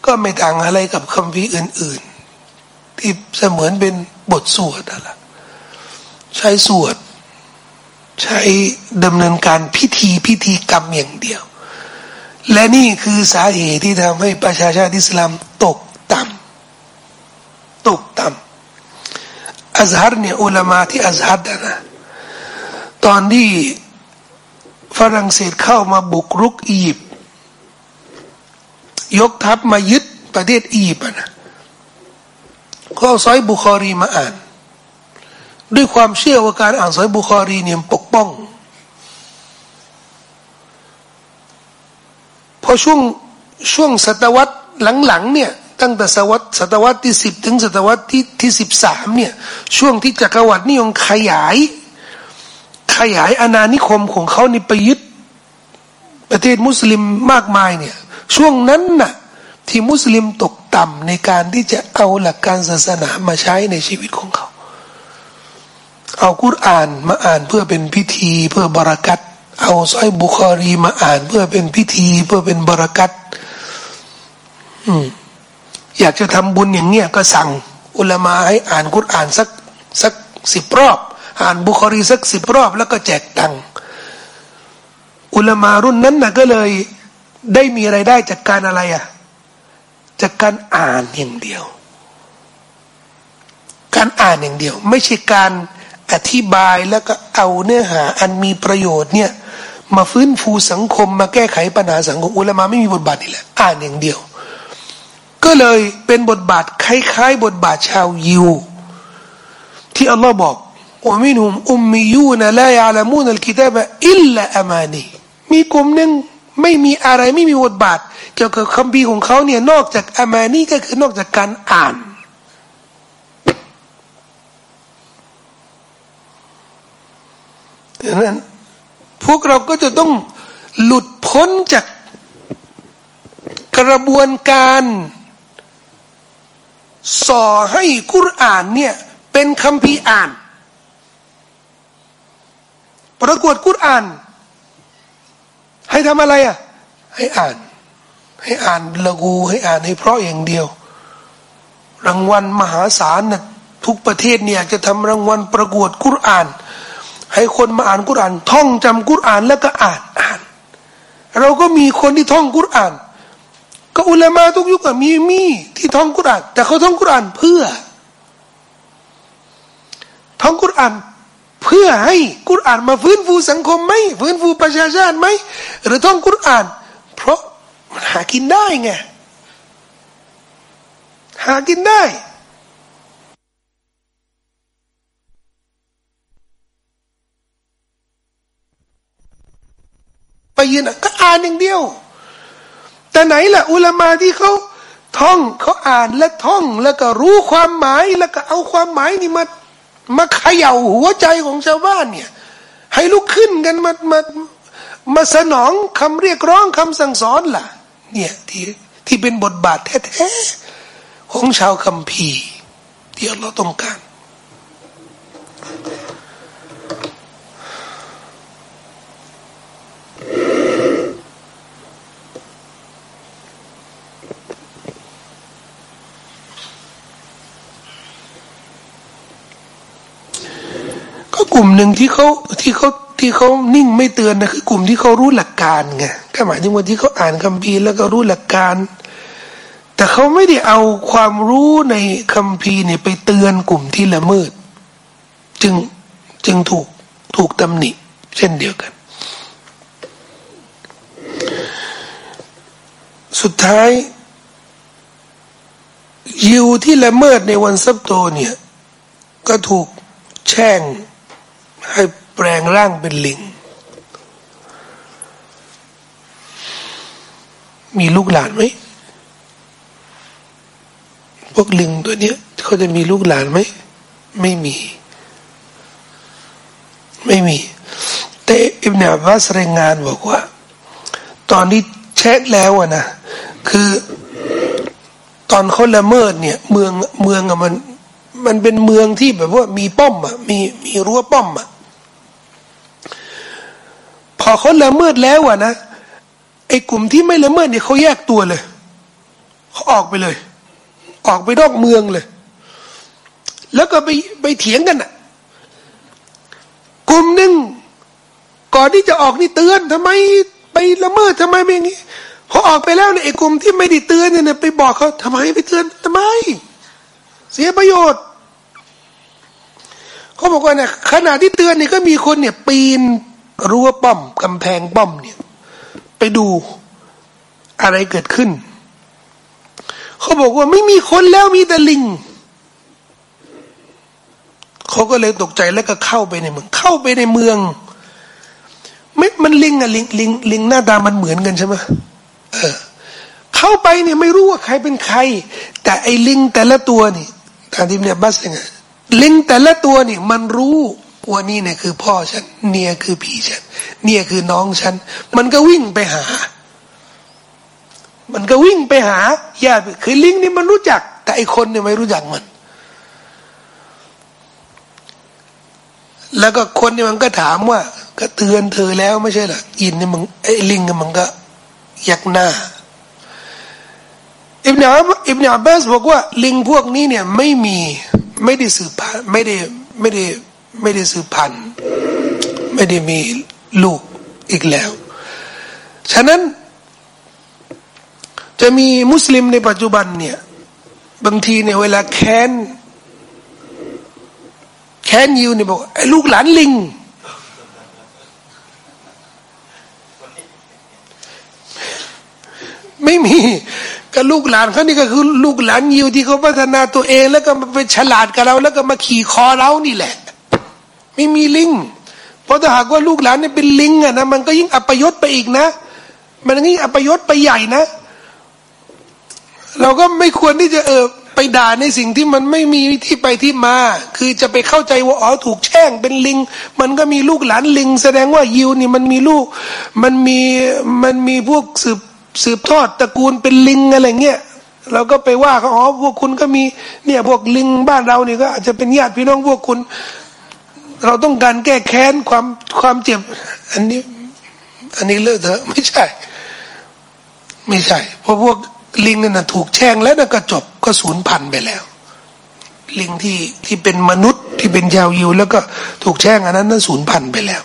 ก็ไม่ต่างอะไรกับคำพีอื่น ๆ ที่เสมือนเป็นบทสวดอะไร ใช้สวด ใช้ดำเนินการพิธีพิธีกรรมอย่างเดียว และนี่คือสาเหตุที่ทำให้ประชาชาติอิสลามตกต่ำตกต่ำอัซฮัรเนี่ยอุลามาที่อัซฮัรนะตอนที่ฝรั่งเศสเข้ามาบุกรุกอียิปต์ยกทัพมายึดประเทศอียิปต์นะก็เอซอยบุคอรีมาอ่าน ด้วยความเชื่อว่าการอ่านซอยบุคอรีเนี่ยปกป้อง พอช่วงช่วงศตวรรษหลังๆเนี่ยตั้งแต่ศตวรรษศตวรรษที่สิบถึงศตวรรษที่ที่สิบสามเนี่ยช่วงที่จักรวรรดินิยมขยาย ขยายอาณานิคมของเขานี่ไปยึดประเทศมุสลิมมากมายเนี่ยช่วงนั้นน่ะที่มุสลิมตกต่ำในการที่จะเอาหลักการศาสนามาใช้ในชีวิตของเขา เอากุรอานมาอ่านเพื่อเป็นพิธีเพื่อบรากัตเอาซอยบุคอรีมาอ่านเพื่อเป็นพิธี เพื่อเป็นบรากัตอืมอยากจะทำบุญอย่างเงี้ยก็สั่ง อุลามาให้อ่านกุรอานสักสักสิบรอบ อ่านบุคอรีสักสิบรอบ แล้วก็แจกตังอุลามารุ่นนั้นนะก็เลยได้มีไรายได้จากการอะไรอะ่ะจากการอ่านอย่างเดียว การอ่านอย่างเดียว ไม่ใช่การ อธิบายแล้วก็เอาเนื้อหาอันมีประโยชน์เนี่ยมาฟื้นฟูสังคมมาแก้ไขปัญหาสังคมอุลามาไม่มีบทบาทนี่แหละอ่านอย่างเดียว ก็เลยเป็นบทบาทคล้ายๆ บทบาทชาวยิว ที่อัลลอฮ์บอกว่ามินุมอุมมียูนลายาลามูนัลกิตาบะอิลลาอามานีมีกลุ่มหนึ่งไม่มีอะไรไม่มีบทบาท เกี่ยวกับคำพีของเขาเนี่ยนอกจากอามานีก็คือนอกจากการอ่าน ดังนั้น พวกเราก็จะต้องหลุดพ้นจากกระบวนการส่อให้กุรอานเนี่ยเป็นคำพีอ่าน ประกวดกุรอาน ให้ทำอะไรอะ ให้อ่าน ให้อ่านละกูให้อ่านให้เพราะอย่างเดียว รางวัลมหาศาลนะทุกประเทศเนี่ยจะทำรางวัลประกวดกุรอาน ให้คนมาอ่านกุราน ท่องจำกุรานแล้วก็อ่านอ่าน เราก็มีคนที่ท่องกุราน ก็อุลามาทุกยุคมีมีที่ท่องกุราน แต่เขาท่องกุรานเพื่อ ท่องกุรานเพื่อให้กุรานมาฟื้นฟูสังคมไหมฟื้นฟูประชาชาติไหมหรือท่องกุราน เพราะมันหากินได้ไงหากินได้ ไปยืนก็อ่านอย่างเดียว แต่ไหนล่ะ อุลามาที่เขาท่องเขาอ่านและท่องแล้วก็รู้ความหมายแล้วก็เอาความหมายนี่มามาเขย่าหัวใจของชาวบ้านเนี่ย ให้ลุกขึ้นกันมามามาสนองคำเรียกร้องคำสั่งสอนล่ะ เนี่ยที่ที่เป็นบทบาทแท้ๆของชาวคัมภีร์ที่เราต้องการ กลุ่มหนึ่งที่เขาที่เขาที่เขานิ่งไม่เตือนนะคือกลุ่มที่เขารู้หลักการไงก็หมายถึงว่าที่เขาอ่านคัมภีร์แล้วก็รู้หลักการ แต่เขาไม่ได้เอาความรู้ในคัมภีร์เนี่ยไปเตือนกลุ่มที่ละเมิด จึงจึงถูกถูกตำหนิเช่นเดียวกัน สุดท้ายยิวที่ละเมิดในวันซับโตเนี่ย ก็ถูกแช่ง ให้แปลงร่างเป็นลิง มีลูกหลานไหมพวกลิงตัวเนี้ยเขาจะมีลูกหลานไหม ไม่มี ไม่มี แต่อิบนาบาสรายงานบอกว่า ตอนที่เช็คแล้วอะนะ คือตอนเขาละเมิดเนี่ย เมืองเมืองอะมัน มันเป็นเมืองที่แบบว่ามีป้อมอะมีมีรั้วป้อมอะ พอเขาละเมิดแล้วอะนะไอ้กลุ่มที่ไม่ละเมิดเนี่ยเขาแยกตัวเลยเขาออกไปเลย ออกไปนอกเมืองเลย แล้วก็ไปไปเถียงกันอะกลุ่มหนึ่งก่อนที่จะออกนี่เตือนทำไมไปละเมิดทำไมไม่อย่างนี้พอออกไปแล้วเนี่ยไอ้กลุ่มที่ไม่ได้เตือนเนี่ยไปบอกเขาทำไมไปเตือนทำไม เสียประโยชน์เขาบอกว่าเนี่ยขณะที่เตือนเนี่ยก็มีคนเนี่ยปีน รั้วป้อมกำแพงป้อมเนี่ย ไปดูอะไรเกิดขึ้น เขาบอกว่าไม่มีคนแล้วมีแต่ลิงเขาก็เลยตกใจแล้วก็เข้าไปในเมือง เข้าไปในเมืองไม่มันลิงอะลิงลิงลิงหน้าตามันเหมือนกันใช่ไหมเออ เข้าไปเนี่ยไม่รู้ว่าใครเป็นใคร แต่ไอ้ลิงแต่ละตัวนี่ทางทีมเนี่ยบัสไงลิงแต่ละตัวนี่มันรู้ ว่านี่เนี่ยคือพ่อฉัน เนี่ยคือพี่ฉัน เนี่ยคือน้องฉัน มันก็วิ่งไปหา มันก็วิ่งไปหาญาติคือลิงนี่มันรู้จัก แต่ไอคนเนี่ยไม่รู้จักมัน แล้วก็คนเนี่ยมันก็ถามว่า ก็เตือนเธอแล้วไม่ใช่หรอยินนี่มึงไอ้ลิงมันก็ยักหน้าอิบนาอิบนาอับบาสบอกว่า ลิงพวกนี้เนี่ยไม่มีไม่ได้สืบพันไม่ได้ไม่ได้ ไม่ได้สืบพันธุ์ไม่ได้มีลูกอีกแล้ว ฉะนั้น จะมีมุสลิมในปัจจุบันเนี่ย บางทีเนี่ยเวลาแค้น แค้นยิวเนี่ยบอกไอ้ลูกหลานลิง ไม่มีก็ลูกหลานเขานี่ก็คือ ลูกหลานยิวที่เขาพัฒนาตัวเอง แล้วก็มาเป็นฉลาดกับเรา แล้วก็มาขี่คอเรานี่แหละ ไม่มีลิงเพราะถ้าหากว่าลูกหลานเนี่ยเป็นลิงอะนะมันก็ยิ่งอัปยศไปอีกนะ มันยิ่งอัปยศไปใหญ่นะ เราก็ไม่ควรที่จะเออไปด่าในสิ่งที่มันไม่มีที่ไปที่มา คือจะไปเข้าใจว่าอ๋อถูกแช่งเป็นลิง มันก็มีลูกหลานลิง แสดงว่ายิวนี่มันมีลูก มันมีมันมีพวกสืบสืบทอดตระกูลเป็นลิงอะไรเงี้ยเราก็ไปว่าเขาอ๋อพวกคุณก็มีเนี่ยพวกลิงบ้านเราเนี่ยก็อาจจะเป็นญาติพี่น้องพวกคุณ เราต้องการแก้แค้นความความเจ็บ อันนี้ อันนี้เลิกเถอะไม่ใช่ ไม่ใช่ เพราะพวกลิงนั่นนะถูกแช่งแล้วนะก็จบก็สูญพันธุ์ไปแล้ว ลิงที่ที่เป็นมนุษย์ที่เป็นชาวยิวแล้วก็ถูกแช่งอันนั้นนั้นสูญพันธุ์ไปแล้ว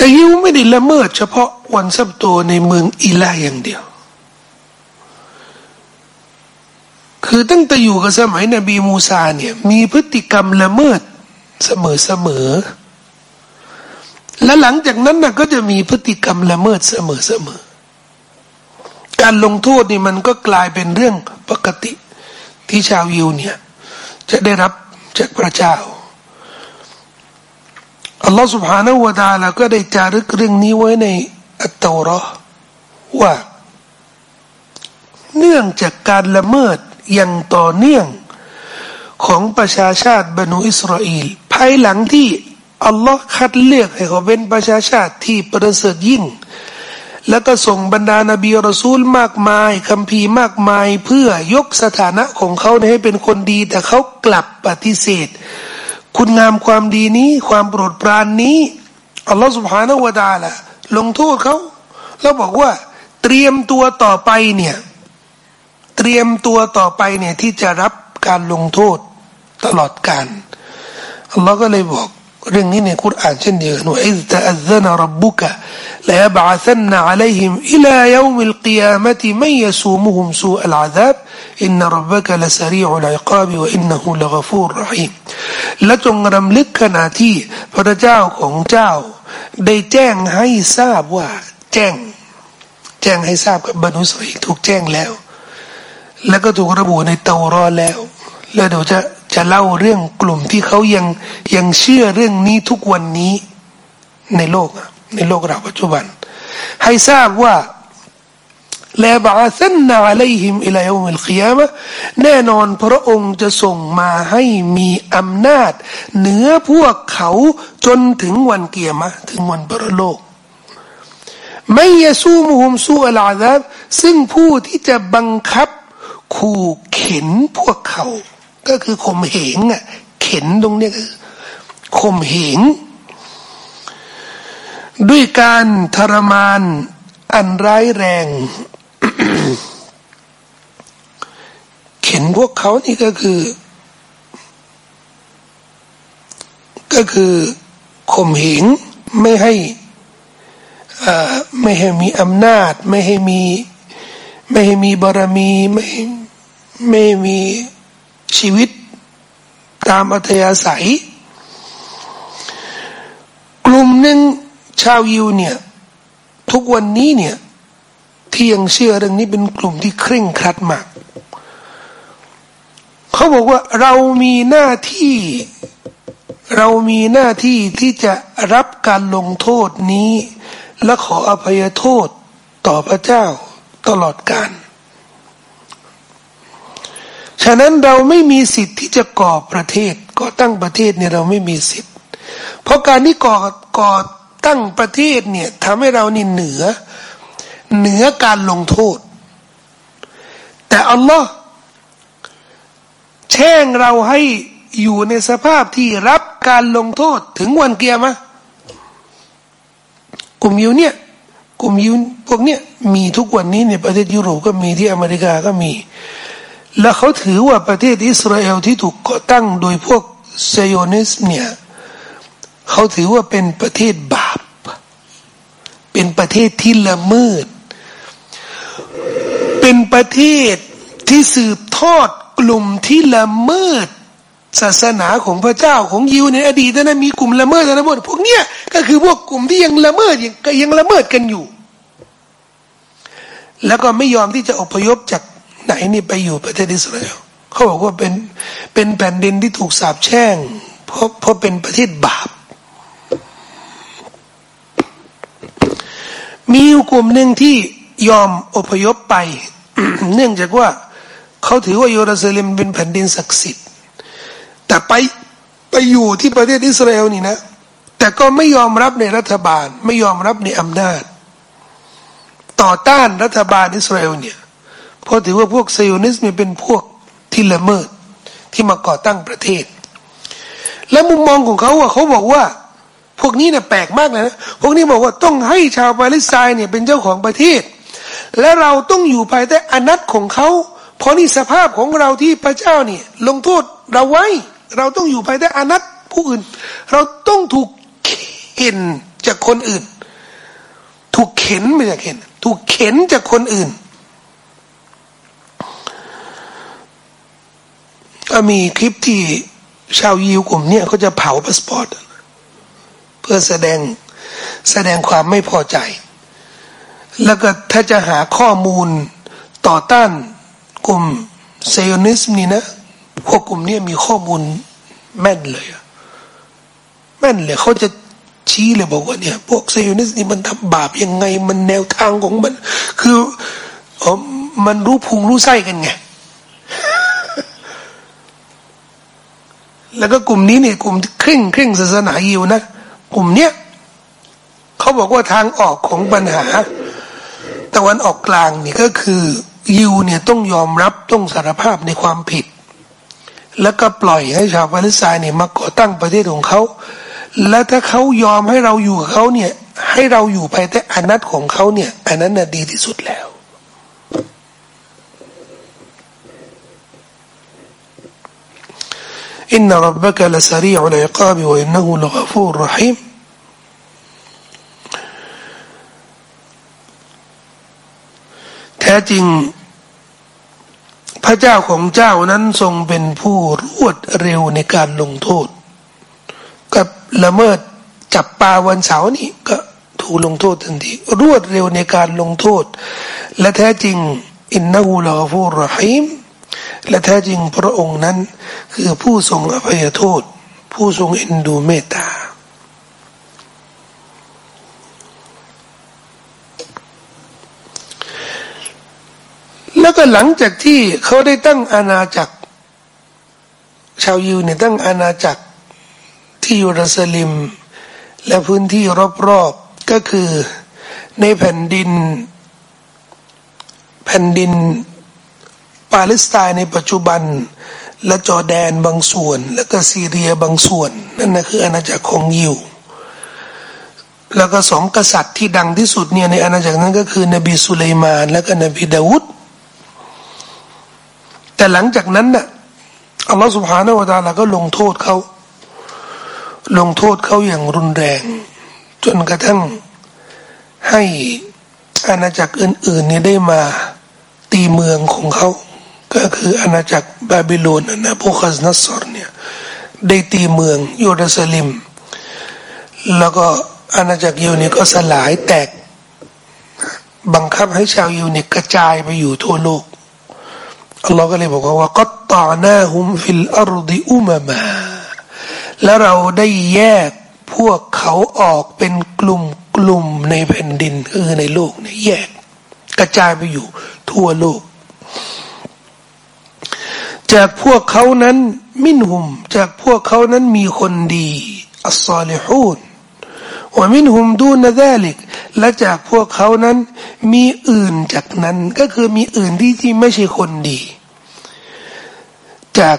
แต่ยิวไม่ได้ละเมิดเฉพาะวันสับโตในเมืองอิลาอย่างเดียว คือตั้งแต่อยู่กับสมัยนบีมูซาเนี่ยมีพฤติกรรมละเมิดเสมอเสมอ และหลังจากนั้นนะก็จะมีพฤติกรรมละเมิดเสมอเสมอ การลงโทษนี่มันก็กลายเป็นเรื่องปกติที่ชาวยิวเนี่ยจะได้รับจากพระเจ้า อัลลอฮ์ سبحانه และ تعالى ก็ได้จารึกเรื่องนี้ไว้ในอัตตอรอว่า เนื่องจากการละเมิดอย่างต่อเนื่อง ของประชาชาติบรรดอิสราเอลภายหลังที่อัลลอฮ์คัดเลือกให้เขาเป็นประชาชาติที่ประเสริฐยิ่ง แล้วก็ส่งบรรดานาบีรอซูลมากมายคำพีมากมายเพื่อยกสถานะของเขาให้เป็นคนดี แต่เขากลับปฏิเสธ คุณงามความดีนี้ ความโปรดปรานนี้อัลลอฮฺ سبحانه وتعالى ลงโทษเขาแล้วบอกว่า เตรียมตัวต่อไปเนี่ย เตรียมตัวต่อไปเนี่ยที่จะรับการลงโทษตลอดกาลอัลลอฮ์ก็เลยบอก เรื่องนี้ในกุรอานเช่นเดียวกันว่า وإذ تأذن ربك ليبعثن عليهم إلى يوم القيامة من يسومهم سوء العذاب إن ربك لسريع العقاب وإنه لغفور رحيمและจงรำลึกขณะที่พระเจ้าของเจ้า ได้แจ้งให้ทราบว่า แจ้ง แจ้งให้ทราบกับบรรดุสรีถูกแจ้งแล้ว แล้วก็ถูกระบุในเตารอแล้ว แล้วเดี๋ยวจะ จะเล่าเรื่องกลุ่มที่เขายังยังเชื่อเรื่องนี้ทุกวันนี้ในโลก ในโลกเราปัจจุบัน ให้ทราบว่าและบาสันนาอะลัยฮิมอิลัยอุมิลกิยามะแน่นอนพระองค์จะส่งมาให้มีอำนาจ เหนือพวกเขาจนถึงวันเกียรมะถึงวันปรโลกไม่ยสู้มุฮุมสู้อัลอาซับซึ่งผู้ที่จะบังคับ ขู่เข็นพวกเขา ก็คือข่มเหงอะ เข็นตรงเนี้ยข่มเหง ด้วยการทรมานอันร้ายแรง เข็นพวกเขานี่ก็คือ ก็คือข่มเหงไม่ให้ไม่ให้มีอำนาจ ไม่ให้มี ไม่ให้มีบารมีไม่ไม่มี ชีวิตตามอัธยาศัย กลุ่มหนึ่งชาวยิวเนี่ย ทุกวันนี้เนี่ย ที่ยังเชื่อเรื่องนี้เป็นกลุ่มที่เคร่งครัดมาก เขาบอกว่าเรามีหน้าที่ เรามีหน้าที่ที่จะรับการลงโทษนี้ และขออภัยโทษต่อพระเจ้าตลอดกาล ฉะนั้นเราไม่มีสิทธิ์ที่จะก่อประเทศก่อตั้งประเทศเนี่ยเราไม่มีสิทธิ์ เพราะการที่ก่อก่อตั้งประเทศเนี่ยทำให้เรานี่เหนือ เหนือการลงโทษ แต่อัลลอฮ์แช่งเราให้อยู่ในสภาพที่รับการลงโทษถึงวันเกียร์มะกลุ่มยูเนี่ยกลุ่มยูพวกเนี้ยมีทุกวันนี้ในประเทศยุโรปก็มีที่อเมริกาก็มี แล้วเขาถือว่าประเทศอิสราเอลที่ถูกก่อตั้งโดยพวกเซโยนิสเนี่ยเขาถือว่าเป็นประเทศบาป เป็นประเทศที่ละเมิด เป็นประเทศที่สืบทอดกลุ่มที่ละเมิด ศาสนาของพระเจ้าของยิวในอดีตนั้นมีกลุ่มละเมิดนะพวกพวกเนี้ยก็คือพวกกลุ่มที่ยังละเมิดยังยังละเมิดกันอยู่ แล้วก็ไม่ยอมที่จะอพยพจาก ไหนนี่ไปอยู่ประเทศอิสราเอลเขาบอกว่าเป็นเป็นแผ่นดินที่ถูกสาปแช่ง เพราะเพราะเป็นประเทศบาป มีอยู่กลุ่มหนึ่งที่ยอมอพยพไป เนื่องจากว่าเขาถือว่าเยรูซาเล็มเป็นแผ่นดินศักดิ์สิทธิ์ แต่ไปไปอยู่ที่ประเทศอิสราเอลนี่นะ แต่ก็ไม่ยอมรับในรัฐบาล ไม่ยอมรับในอำนาจ ต่อต้านรัฐบาลอิสราเอลเนี่ย ราะถือว่าพวกไซโอนิสต์เป็นพวกที่ละเมิดที่มาก่อตั้งประเทศ และมุมมองของเขาว่าเขาบอกว่า พวกนี้เนี่ยแปลกมากเลยนะพวกนี้บอกว่าต้องให้ชาวปาเลสไตน์เนี่ยเป็นเจ้าของประเทศ และเราต้องอยู่ภายใต้อนัตของเขาเพราะนี่สภาพของเราที่พระเจ้าเนี่ยลงโทษเราไว้ เราต้องอยู่ภายใต้อนัตผู้อื่น เราต้องถูกเข็นจากคนอื่น ถูกเข็นไม่ใช่เข็น ถูกเข็นจากคนอื่น ก็มีคลิปที่ชาวยิวกลุ่มเนี้ยเขาจะเผาพาสปอร์ตเพื่อแสดงแสดงความไม่พอใจ แล้วก็ถ้าจะหาข้อมูลต่อต้านกลุ่มไซออนิสต์นี่นะพวกกลุ่มนี้มีข้อมูลแม่นเลยแม่นเลยเขาจะชี้เลยบอกว่าเนี่ย พวกเซโยนิสนี่มันทำบาปยังไง มันแนวทางของมัน คือมันรู้พุงรู้ไส้กันไง แล้วก็กลุ่มนี้เนี่ยกลุ่มเคร่งเคร่งศาสนายิวนะกลุ่มเนี้ยเขาบอกว่าทางออกของปัญหา ตะวันออกกลางนี่ก็คือยิวเนี่ยต้องยอมรับต้องสารภาพในความผิด แล้วก็ปล่อยให้ชาวปาเลสไตน์เนี่ยมาก่อตั้งประเทศของเขาและถ้าเขายอมให้เราอยู่กับเขาเนี่ย ให้เราอยู่ภายใต้อาณัติของเขาเนี่ยอันนั้นน่ะดีที่สุดแล้ว إن ربك لسريع العقاب وإنه لغفور رحيمแท้จริง พระเจ้าของเจ้านั้นทรงเป็นผู้รวดเร็วในการลงโทษ กับละเมิดจับปลาวันเสาร์นี้ก็ถูกลงโทษทันทีรวดเร็วในการลงโทษ และแท้จริง อินนูลกาฟูรหิม และแท้จริงพระองค์นั้น คือผู้ทรงอภัยโทษ ผู้ทรงเอ็นดูเมตตาแล้วก็หลังจากที่เขาได้ตั้งอาณาจักร ชาวยิวเนี่ยตั้งอาณาจักรที่ยูรัสลิม และพื้นที่รอบๆก็คือในแผ่นดิน แผ่นดิน ปาเลสไตน์ในปัจจุบัน และจอแดนบางส่วน แล้วก็ซีเรียบางส่วน นั่นนะคืออาณาจักรของยิว แล้วก็สองกษัตริย์ที่ดังที่สุดเนี่ยในอาณาจักรนั้นก็คือนบีสุลัยมาน และก็นบีดาวุดแต่หลังจากนั้นน่ะอัลลอฮฺสุบฮานาวะตาลาก็ลงโทษเขา ลงโทษเขาอย่างรุนแรง จนกระทั่งให้อาณาจักรอื่นๆเนี่ยได้มาตีเมืองของเขา ก็คืออาณาจักรบาบิโลนนะพวกคัสนัสซอร์เนี่ยได้ตีเมืองยูดาสลิม แล้วก็อาณาจักรยูนี่ก็สลายแตก บังคับให้ชาวยูนี่กระจายไปอยู่ทั่วโลกอัลลอฮ์ก็เลยบอกว่าก็ต่อหน้าหุมฟิลอารดิอุมามาแล้วเราได้แยกพวกเขาออกเป็นกลุ่มกลุ่มในแผ่นดินคือในโลกเนี่ยแยก กระจายไปอยู่ทั่วโลก จากพวกเขานั้นมินหุม จากพวกเขานั้นมีคนดีอัลซอลิฮูนว่ามินหุมดูนดาลิกและจากพวกเขานั้นมีอื่นจากนั้นก็คือมีอื่นที่ที่ไม่ใช่คนดี จาก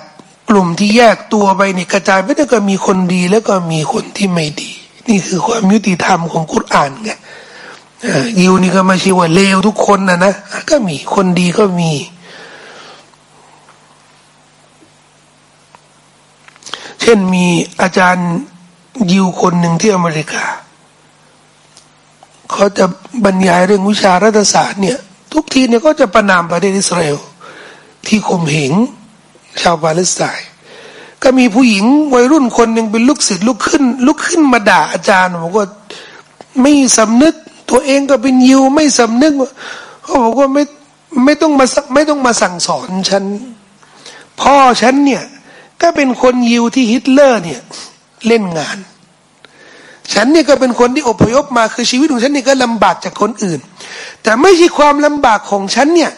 กลุ่มที่แยกตัวไปนี่กระจายไปแล้วก็มีคนดีแล้วก็มีคนที่ไม่ดี นี่คือความยุติธรรมของกุรอานไงยิวนี่ก็ไม่ใช่ว่าเลวทุกคนนะนะก็มีคนดีก็มี เช่นมีอาจารย์ยิวคนหนึ่งที่อเมริกา เขาจะบรรยายเรื่องวิชารัฐศาสตร์เนี่ย ทุกทีเนี่ยก็จะประนามประเทศอิสราเอลที่ข่มเหงชาวปาเลสไตน์ก็มีผู้หญิงวัยรุ่นคนหนึ่งเป็นลูกศิษย์ลุกขึ้น ลุกขึ้นมาด่าอาจารย์บอกว่าไม่สำนึกตัวเองก็เป็นยิวไม่สำนึกเขาบอกว่าไม่ไม่ต้องมาไม่ต้องมาสั่งสอนฉัน พ่อฉันเนี่ย ก็เป็นคนยิวที่ฮิตเลอร์เนี่ยเล่นงาน ฉันนี่ก็เป็นคนที่อพยพมาคือชีวิตของฉันนี่ก็ลำบากจากคนอื่น แต่ไม่ใช่ความลำบากของฉันเนี่ย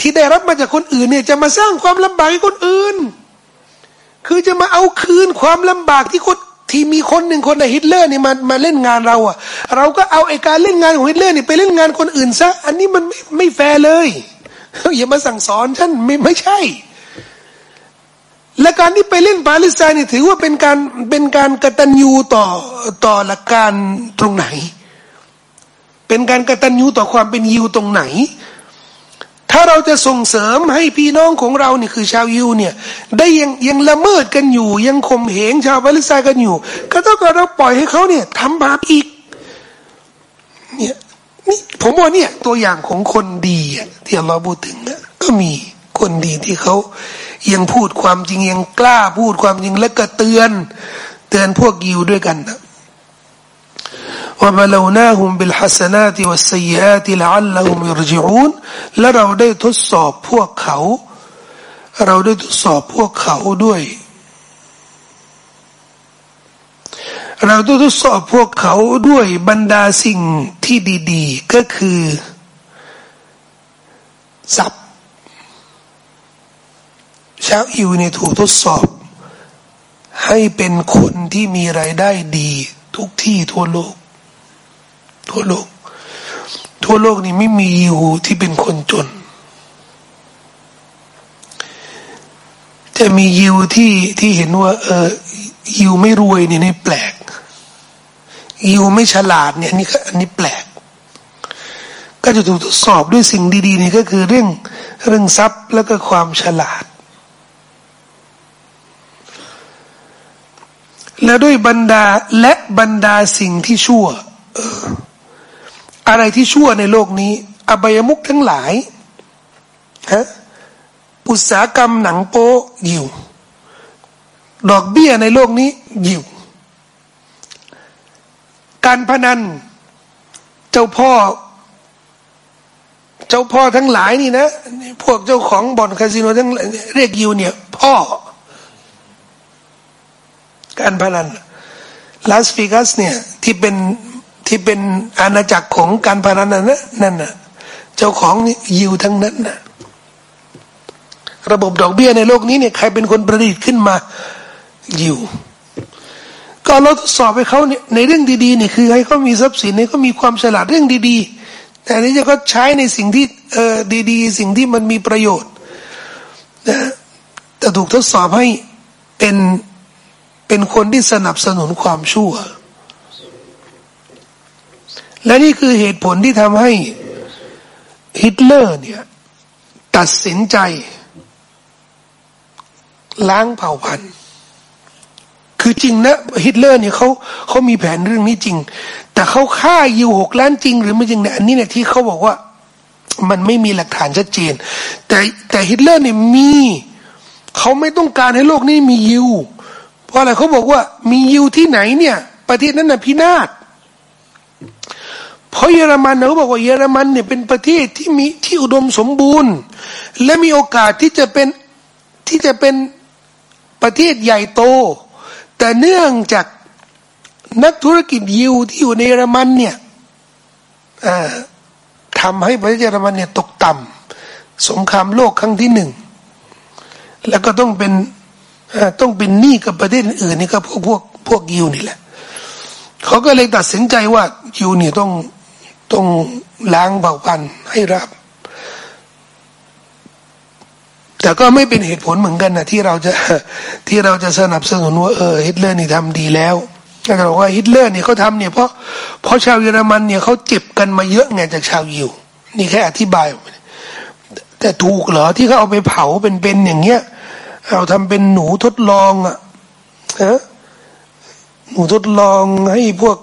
ที่ได้รับมาจากคนอื่นเนี่ยจะมาสร้างความลำบากให้คนอื่น คือจะมาเอาคืนความลำบากที่คนที่มีคนหนึ่งคนในฮิตเลอร์เนี่ยมามาเล่นงานเราอะเราก็เอาไอการเล่นงานของฮิตเลอร์เนี่ยไปเล่นงานคนอื่นซะอันนี้มันไม่ไม่แฟร์เลยอย่ามาสั่งสอนฉันไม่ไม่ใช่ และการที่ไปเล่นปาเลสไตน์นี่ถือว่าเป็นการเป็นการกตัญญูต่อต่อหลักการตรงไหน เป็นการกตัญญูต่อความเป็นยิวตรงไหน ถ้าเราจะส่งเสริมให้พี่น้องของเราเนี่ยคือชาวยิวเนี่ย ได้ยังยังละเมิดกันอยู่ ยังข่มเหงชาวปาเลสไตน์กันอยู่ ก็ต้องเราปล่อยให้เขาเนี่ยทำบาปอีกเนี่ยนี่ผมว่าเนี่ยตัวอย่างของคนดีที่เราพูดถึงก็มีคนดีที่เขา ยังพูดความจริงยังกล้าพูดความจริงและก็เตือน เตือนพวกยิวด้วยกันนะว่ามาลานาหุมบิลฮัสนาติวัสยาติละอัลลหุมยรจิอูนและเราได้ทดสอบพวกเขา เราได้ทดสอบพวกเขาด้วย เราได้ทดสอบพวกเขาด้วยบรรดาสิ่งที่ดี ๆ ก็คือทรัพย ชาวอิวเนี่ยถูกทดสอบ ให้เป็นคนที่มีรายได้ดี ทุกที่ทั่วโลก ทั่วโลก ทั่วโลกนี่ไม่มียิวที่เป็นคนจน จะมียิวที่ที่เห็นว่า เออยิวไม่รวยเนี่ยนี่แปลกยิวไม่ฉลาดเนี่ยนี่อันนี้แปลก ก็จะถูกทดสอบด้วยสิ่งดี ๆ นี่ก็คือเรื่องเรื่องทรัพย์แล้วก็ความฉลาด และด้วยบรรดาและบรรดาสิ่งที่ชั่วอะไรที่ชั่วในโลกนี้ อบายมุกทั้งหลายฮะอุตสาหกรรมหนังโป๊ยิว ดอกเบี้ยในโลกนี้ยิว การพนัน เจ้าพ่อ เจ้าพ่อทั้งหลายนี่นะ พวกเจ้าของบ่อนคาสิโนทั้งเรียกยิวเนี่ย พ่อ การพนันลาสฟิกัสเนี่ยที่เป็นที่เป็นอาณาจักรของการพนันนะนั่นน่ะเจ้าของยิวทั้งนั้นนะระบบดอกเบี้ยในโลกนี้เนี่ยใครเป็นคนประดิษฐ์ขึ้นมายิวก็เราทดสอบให้เขาเนี่ยในเรื่องดีๆเนี่ยคือให้เขามีทรัพย์สินให้เขามีความฉลาดเรื่องดีๆ แต่นี้จะก็ใช้ในสิ่งที่เออดี ๆ สิ่งที่มันมีประโยชน์นะแต่ถูกทดสอบให้เป็น เป็นคนที่สนับสนุนความชั่ว และนี่คือเหตุผลที่ทำให้ฮิตเลอร์เนี่ยตัดสินใจ ล้างเผ่าพันธุ์ คือจริงนะฮิตเลอร์เนี่ยเขาเขามีแผนเรื่องนี้จริง แต่เขาฆ่ายิวหกล้านจริง หรือไม่จริงเนี่ยอันนี้เนี่ยที่เขาบอกว่ามันไม่มีหลักฐานชัดเจน แต่แต่ฮิตเลอร์เนี่ยมี เขาไม่ต้องการให้โลกนี้มียิว เพราะอะไรเขาบอกว่า มียิวที่ไหนเนี่ย ประเทศนั้นน่ะพินาศเพราะเยอรมันเขาบอกว่าเยอรมันเนี่ยเป็นประเทศที่มีที่อุดมสมบูรณ์ และมีโอกาสที่จะเป็นที่จะเป็นประเทศใหญ่โต แต่เนื่องจากนักธุรกิจยิวที่อยู่ในเยอรมันเนี่ยทำให้ประเทศเยอรมันเนี่ยตกต่ำสงครามโลกครั้งที่หนึ่ง แล้วก็ต้องเป็น ต้องเป็นหนี้กับประเทศอื่นนี่ก็พวกพวกพวกยิวนี่แหละเขาก็เลยตัดสินใจว่ายิวเนี่ยต้องต้องล้างเผ่าพันธุ์ให้รับ แต่ก็ไม่เป็นเหตุผลเหมือนกันนะที่เราจะที่เราจะสนับสนุนว่าเออฮิตเลอร์นี่ทำดีแล้วแต่บอกว่าฮิตเลอร์เนี่ยเขาทำเนี่ยเพราะเพราะชาวเยอรมันเนี่ยเขาเจ็บกันมาเยอะไงจากชาวยิว นี่แค่อธิบาย แต่ถูกเหรอที่เขาเอาไปเผาเป็นๆอย่างเงี้ย เอาทำเป็นหนูทดลองอะฮะหนูทดลองให้พวก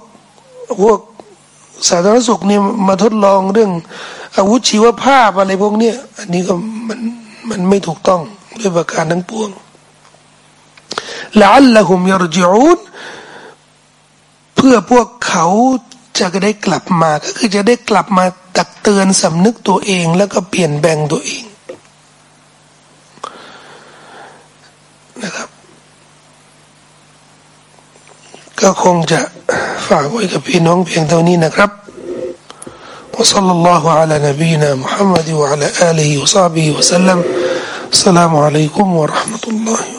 พวกสาธารณสุขเนี่ยมาทดลองเรื่อง อาวุธชีวภาพอะไรพวกเนี้ยอันนี้ก็มันมันไม่ถูกต้องด้วยประการทั้งปวงละอัลละหุมยารจิอูนเพื่อพวกเขาจะได้กลับมา ก็คือจะได้กลับมาตักเตือนสำนึกตัวเอง แล้วก็เปลี่ยนแปลงตัวเอง นะครับ ก็คงจะฝากไว้กับพี่น้องเพียงเท่านี้นะครับ وصلى الله على نبينا محمد وعلى آله وصحبه وسلم السلام عليكم ورحمة الله وبركاته